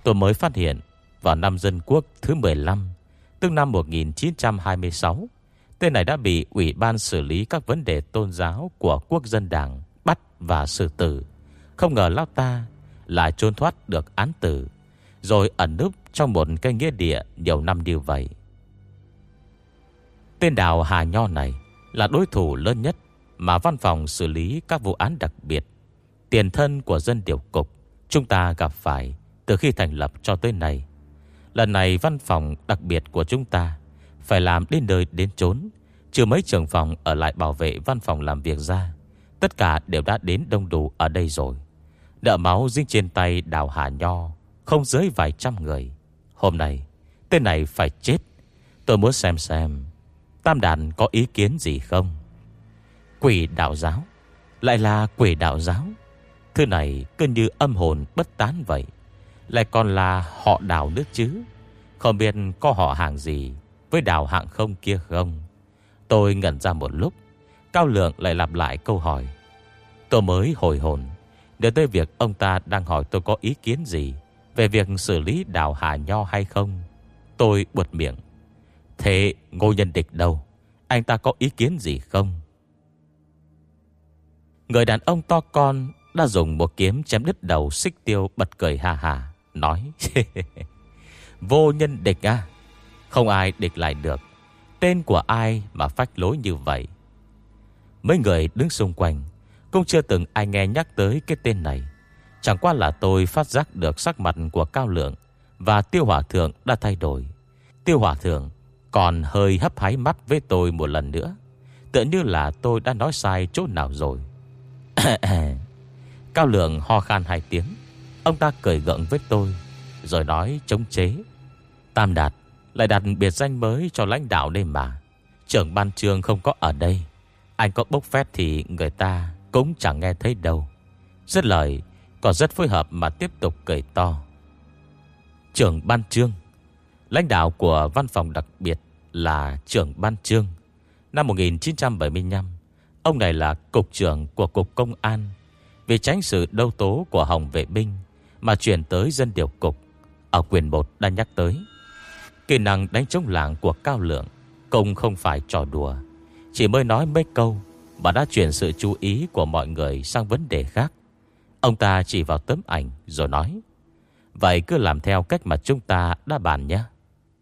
tôi mới phát hiện vào năm dân quốc thứ 15, tức năm 1926, tên này đã bị Ủy ban xử lý các vấn đề tôn giáo của quốc dân đảng bắt và xử tử. Không ngờ Lão ta là trốn thoát được án tử. Rồi ẩn núp trong một cái nghĩa địa nhiều năm như vậy. Tên đào Hà Nho này Là đối thủ lớn nhất Mà văn phòng xử lý các vụ án đặc biệt. Tiền thân của dân điều cục Chúng ta gặp phải Từ khi thành lập cho tới nay. Lần này văn phòng đặc biệt của chúng ta Phải làm đến nơi đến chốn, Trừ mấy trưởng phòng ở lại bảo vệ văn phòng làm việc ra. Tất cả đều đã đến đông đủ ở đây rồi. Nợ máu dính trên tay đào Hà Nho, Không dưới vài trăm người. Hôm nay, Tên này phải chết. Tôi muốn xem xem, Tam đàn có ý kiến gì không? Quỷ đạo giáo, Lại là quỷ đạo giáo. Thứ này cứ như âm hồn bất tán vậy, Lại còn là họ đào nước chứ. Không biết có họ hàng gì Với đào hạng không kia không? Tôi ngẩn ra một lúc, Cao Lượng lại lặp lại câu hỏi. Tôi mới hồi hồn để tới việc ông ta đang hỏi tôi có ý kiến gì Về việc xử lý đào hà nho hay không. Tôi buột miệng. Thế ngô nhân địch đâu? Anh ta có ý kiến gì không? Người đàn ông to con Đã dùng một kiếm chém đứt đầu xích tiêu bật cười hà hà Nói, Vô nhân địch à Không ai địch lại được. Tên của ai mà phách lối như vậy? Mấy người đứng xung quanh cũng chưa từng ai nghe nhắc tới cái tên này. Chẳng qua là tôi phát giác được sắc mặt của Cao Lượng Và Tiêu Hỏa Thượng đã thay đổi. Tiêu Hỏa Thượng còn hơi hấp hái mắt với tôi một lần nữa. Tựa như là tôi đã nói sai chỗ nào rồi. Cao Lượng ho khan hai tiếng. Ông ta cười gượng với tôi, Rồi nói chống chế. Tam Đạt lại đặt biệt danh mới cho lãnh đạo đây mà. Trưởng ban trường không có ở đây. Anh có bốc phét thì người ta cũng chẳng nghe thấy đâu. Rất lời Còn rất phối hợp mà tiếp tục cười to. Trưởng ban trương, Lãnh đạo của văn phòng đặc biệt Là trưởng ban trương. Năm 1975 Ông này là cục trưởng của cục công an. Vì tránh sự đâu tố của Hồng vệ binh Mà chuyển tới dân điều cục. Ở quyền 1 đã nhắc tới, Kỹ năng đánh chống làng của Cao Lượng Cũng không phải trò đùa. Chỉ mới nói mấy câu bà đã chuyển sự chú ý của mọi người sang vấn đề khác. Ông ta chỉ vào tấm ảnh rồi nói Vậy cứ làm theo cách mà chúng ta đã bàn nhé.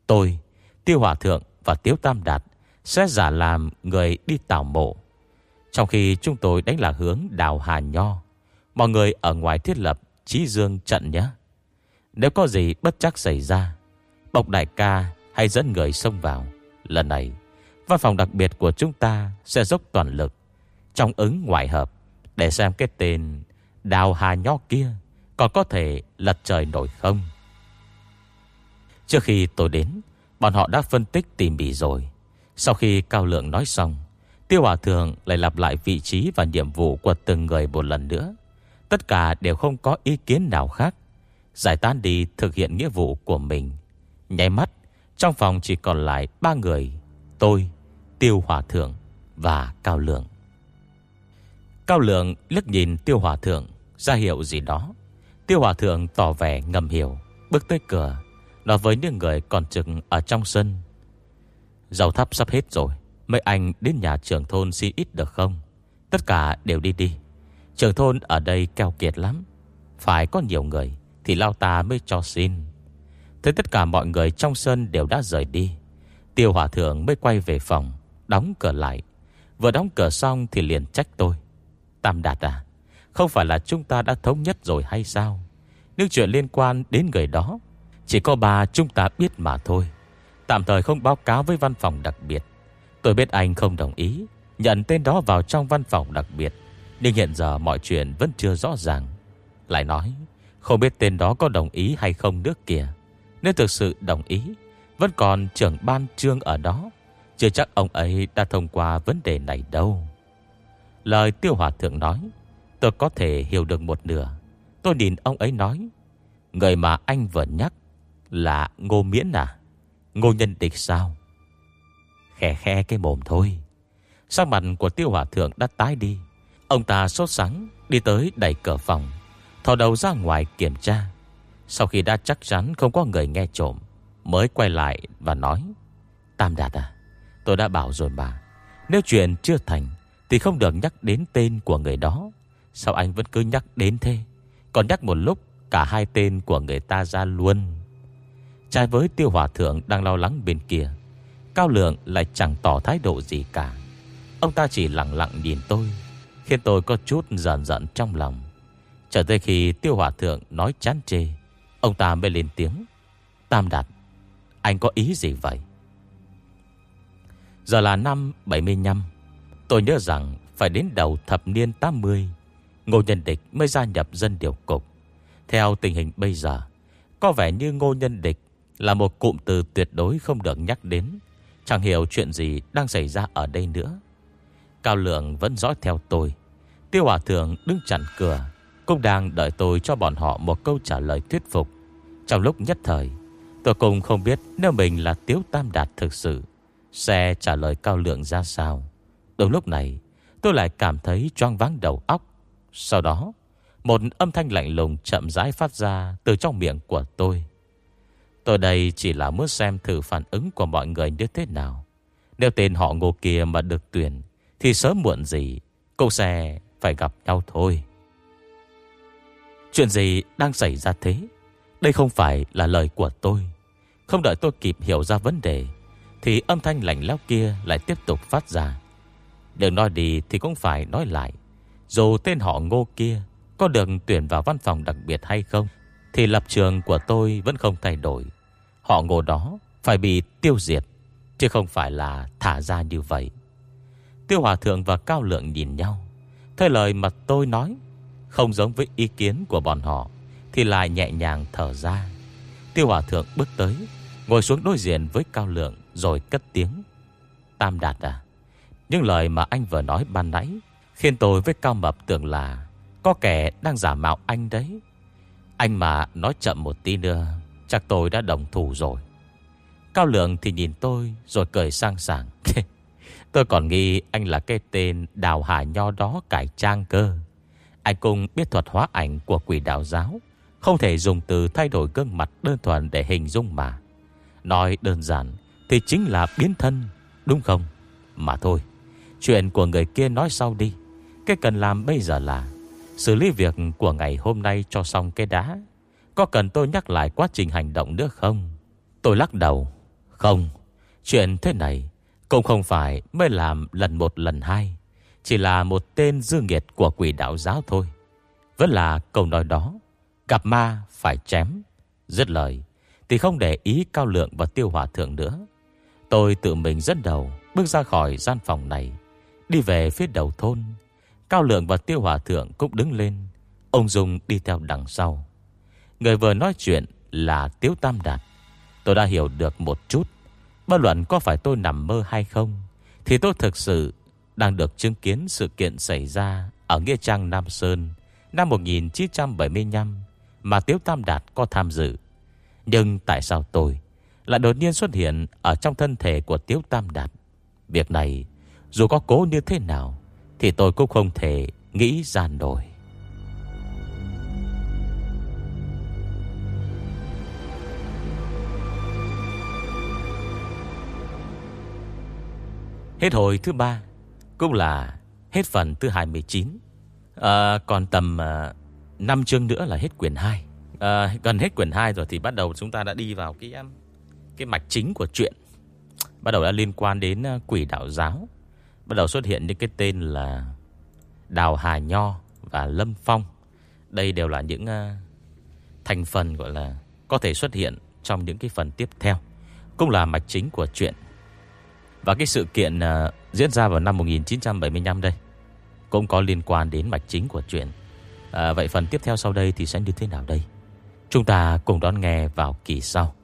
Tôi, Tiêu Hòa Thượng và Tiếu Tam Đạt Sẽ giả làm người đi tảo mộ. Trong khi chúng tôi đánh là hướng đào Hà Nho Mọi người ở ngoài thiết lập trí Dương trận nhé. Nếu có gì bất chắc xảy ra Bọc đại ca hay dẫn người xông vào Lần này Văn phòng đặc biệt của chúng ta Sẽ dốc toàn lực trong ứng ngoại hợp Để xem cái tên Đào Hà Nho kia Còn có thể lật trời nổi không. Trước khi tôi đến Bọn họ đã phân tích tỉ mỉ rồi. Sau khi Cao Lượng nói xong Tiêu Hòa Thường lại lặp lại vị trí Và nhiệm vụ của từng người một lần nữa. Tất cả đều không có ý kiến nào khác. Giải tán đi thực hiện nghĩa vụ của mình. Nháy mắt Trong phòng chỉ còn lại ba người Tôi, Tiêu Hòa Thượng Và Cao Lượng. Cao Lượng liếc nhìn Tiêu Hòa Thượng, ra hiệu gì đó. Tiêu Hòa Thượng tỏ vẻ ngầm hiểu, Bước tới cửa, Nói với những người còn trực ở trong sân. Dầu thắp sắp hết rồi, Mấy anh đến nhà trưởng thôn xin ít được không? Tất cả đều đi đi. Trưởng thôn ở đây keo kiệt lắm. Phải có nhiều người Thì lao ta mới cho xin. Thấy tất cả mọi người trong sân đều đã rời đi. Tiêu hỏa thượng mới quay về phòng, Đóng cửa lại. Vừa đóng cửa xong thì liền trách tôi. Tam Đạt à Không phải là chúng ta đã thống nhất rồi hay sao? Những chuyện liên quan đến người đó, Chỉ có bà chúng ta biết mà thôi. Tạm thời không báo cáo với văn phòng đặc biệt. Tôi biết anh không đồng ý, Nhận tên đó vào trong văn phòng đặc biệt, Nhưng hiện giờ mọi chuyện vẫn chưa rõ ràng. Lại nói, Không biết tên đó có đồng ý hay không nước kìa. Nếu thực sự đồng ý, Vẫn còn trưởng ban trương ở đó. Chưa chắc ông ấy đã thông qua vấn đề này đâu. Lời tiêu hòa thượng nói, Tôi có thể hiểu được một nửa. Tôi nhìn ông ấy nói, Người mà anh vừa nhắc Là Ngô Miễn à? Ngô Nhân Địch sao? Khẽ khe cái mồm thôi. Sắc mặt của tiêu hòa thượng đã tái đi. Ông ta sốt sắng, Đi tới đẩy cửa phòng, Thò đầu ra ngoài kiểm tra. Sau khi đã chắc chắn không có người nghe trộm, Mới quay lại và nói, Tam Đạt à Tôi đã bảo rồi mà. Nếu chuyện chưa thành thì không được nhắc đến tên của người đó. Sao anh vẫn cứ nhắc đến thế? Còn nhắc một lúc, Cả hai tên của người ta ra luôn. Trai với tiêu hòa thượng đang lo lắng bên kia, Cao lượng lại chẳng tỏ thái độ gì cả. Ông ta chỉ lặng lặng nhìn tôi, Khiến tôi có chút giận giận trong lòng. Trở tới khi tiêu hòa thượng nói chán chê, Ông ta mới lên tiếng. Tam Đạt, Anh có ý gì vậy? Giờ là năm 75 Tôi nhớ rằng Phải đến đầu thập niên 80 Ngô Nhân Địch mới gia nhập dân điều cục. Theo tình hình bây giờ, Có vẻ như Ngô Nhân Địch Là một cụm từ tuyệt đối không được nhắc đến. Chẳng hiểu chuyện gì đang xảy ra ở đây nữa. Cao Lượng vẫn dõi theo tôi. Tiêu Hòa Thượng đứng chặn cửa, cũng đang đợi tôi cho bọn họ một câu trả lời thuyết phục. Trong lúc nhất thời, Tôi cũng không biết nếu mình là Tiếu Tam Đạt thực sự, Sẽ trả lời cao lượng ra sao. Đúng lúc này, Tôi lại cảm thấy choáng váng đầu óc. Sau đó, Một âm thanh lạnh lùng chậm rãi phát ra Từ trong miệng của tôi. Tôi đây chỉ là muốn xem thử phản ứng của mọi người như thế nào. Nếu tên họ ngô kia mà được tuyển, Thì sớm muộn gì Cũng sẽ phải gặp nhau thôi. Chuyện gì đang xảy ra thế? Đây không phải là lời của tôi. Không đợi tôi kịp hiểu ra vấn đề, Thì âm thanh lạnh lẽo kia lại tiếp tục phát ra. Đừng nói đi thì cũng phải nói lại. Dù tên họ ngô kia Có được tuyển vào văn phòng đặc biệt hay không, Thì lập trường của tôi vẫn không thay đổi. Họ ngô đó phải bị tiêu diệt, Chứ không phải là thả ra như vậy. Tiêu Hòa Thượng và Cao Lượng nhìn nhau. Thấy lời mà tôi nói, Không giống với ý kiến của bọn họ, Thì lại nhẹ nhàng thở ra. Tiêu Hòa Thượng bước tới, Ngồi xuống đối diện với Cao Lượng Rồi cất tiếng. Tam Đạt à những lời mà anh vừa nói ban nãy Khiến tôi với Cao Mập tưởng là Có kẻ đang giả mạo anh đấy. Anh mà nói chậm một tí nữa, Chắc tôi đã đồng thủ rồi. Cao Lượng thì nhìn tôi Rồi cười sang sảng. Tôi còn nghi anh là cái tên Đào Hà Nho đó cải trang cơ. Anh cũng biết thuật hóa ảnh Của quỷ đạo giáo, Không thể dùng từ thay đổi gương mặt đơn thuần Để hình dung mà. Nói đơn giản Thì chính là biến thân, Đúng không? Mà thôi. Chuyện của người kia nói sau đi. Cái cần làm bây giờ là Xử lý việc của ngày hôm nay cho xong cái đá Có cần tôi nhắc lại quá trình hành động nữa không? Tôi lắc đầu. Không. Chuyện thế này Cũng không phải mới làm lần một, lần hai. Chỉ là một tên dư nghiệt của quỷ đạo giáo thôi. Vẫn là câu nói đó. Gặp ma phải chém. Dứt lời, Thì không để ý cao lượng và tiêu hòa thượng nữa. Tôi tự mình dẫn đầu Bước ra khỏi gian phòng này. Đi về phía đầu thôn, Cao Lượng và Tiêu Hòa Thượng cũng đứng lên. Ông Dung đi theo đằng sau. Người vừa nói chuyện là Tiếu Tam Đạt. Tôi đã hiểu được một chút, Bất luận có phải tôi nằm mơ hay không, Thì tôi thực sự Đang được chứng kiến sự kiện xảy ra Ở Nghĩa Trang Nam Sơn Năm 1975 Mà Tiếu Tam Đạt có tham dự. Nhưng tại sao tôi Lại đột nhiên xuất hiện Ở trong thân thể của Tiếu Tam Đạt? Việc này dù có cố như thế nào Thì tôi cũng không thể nghĩ ra nổi. Hết hồi thứ ba Cũng là hết phần thứ 29 à, ờ, Còn tầm ờ, à, 5 chương nữa là hết quyển 2 à, ờ, Gần hết quyển 2 rồi thì bắt đầu chúng ta đã đi vào cái um, cái mạch chính của chuyện. Bắt đầu đã liên quan đến quỷ đạo giáo. Bắt đầu xuất hiện những cái tên là Đào Hà Nho và Lâm Phong. Đây đều là những uh, thành phần gọi là Có thể xuất hiện trong những cái phần tiếp theo Cũng là mạch chính của chuyện Và cái sự kiện uh, diễn ra vào năm 1975 đây Cũng có liên quan đến mạch chính của chuyện à, ờ, Vậy phần tiếp theo sau đây thì sẽ như thế nào đây? Chúng ta cùng đón nghe vào kỳ sau.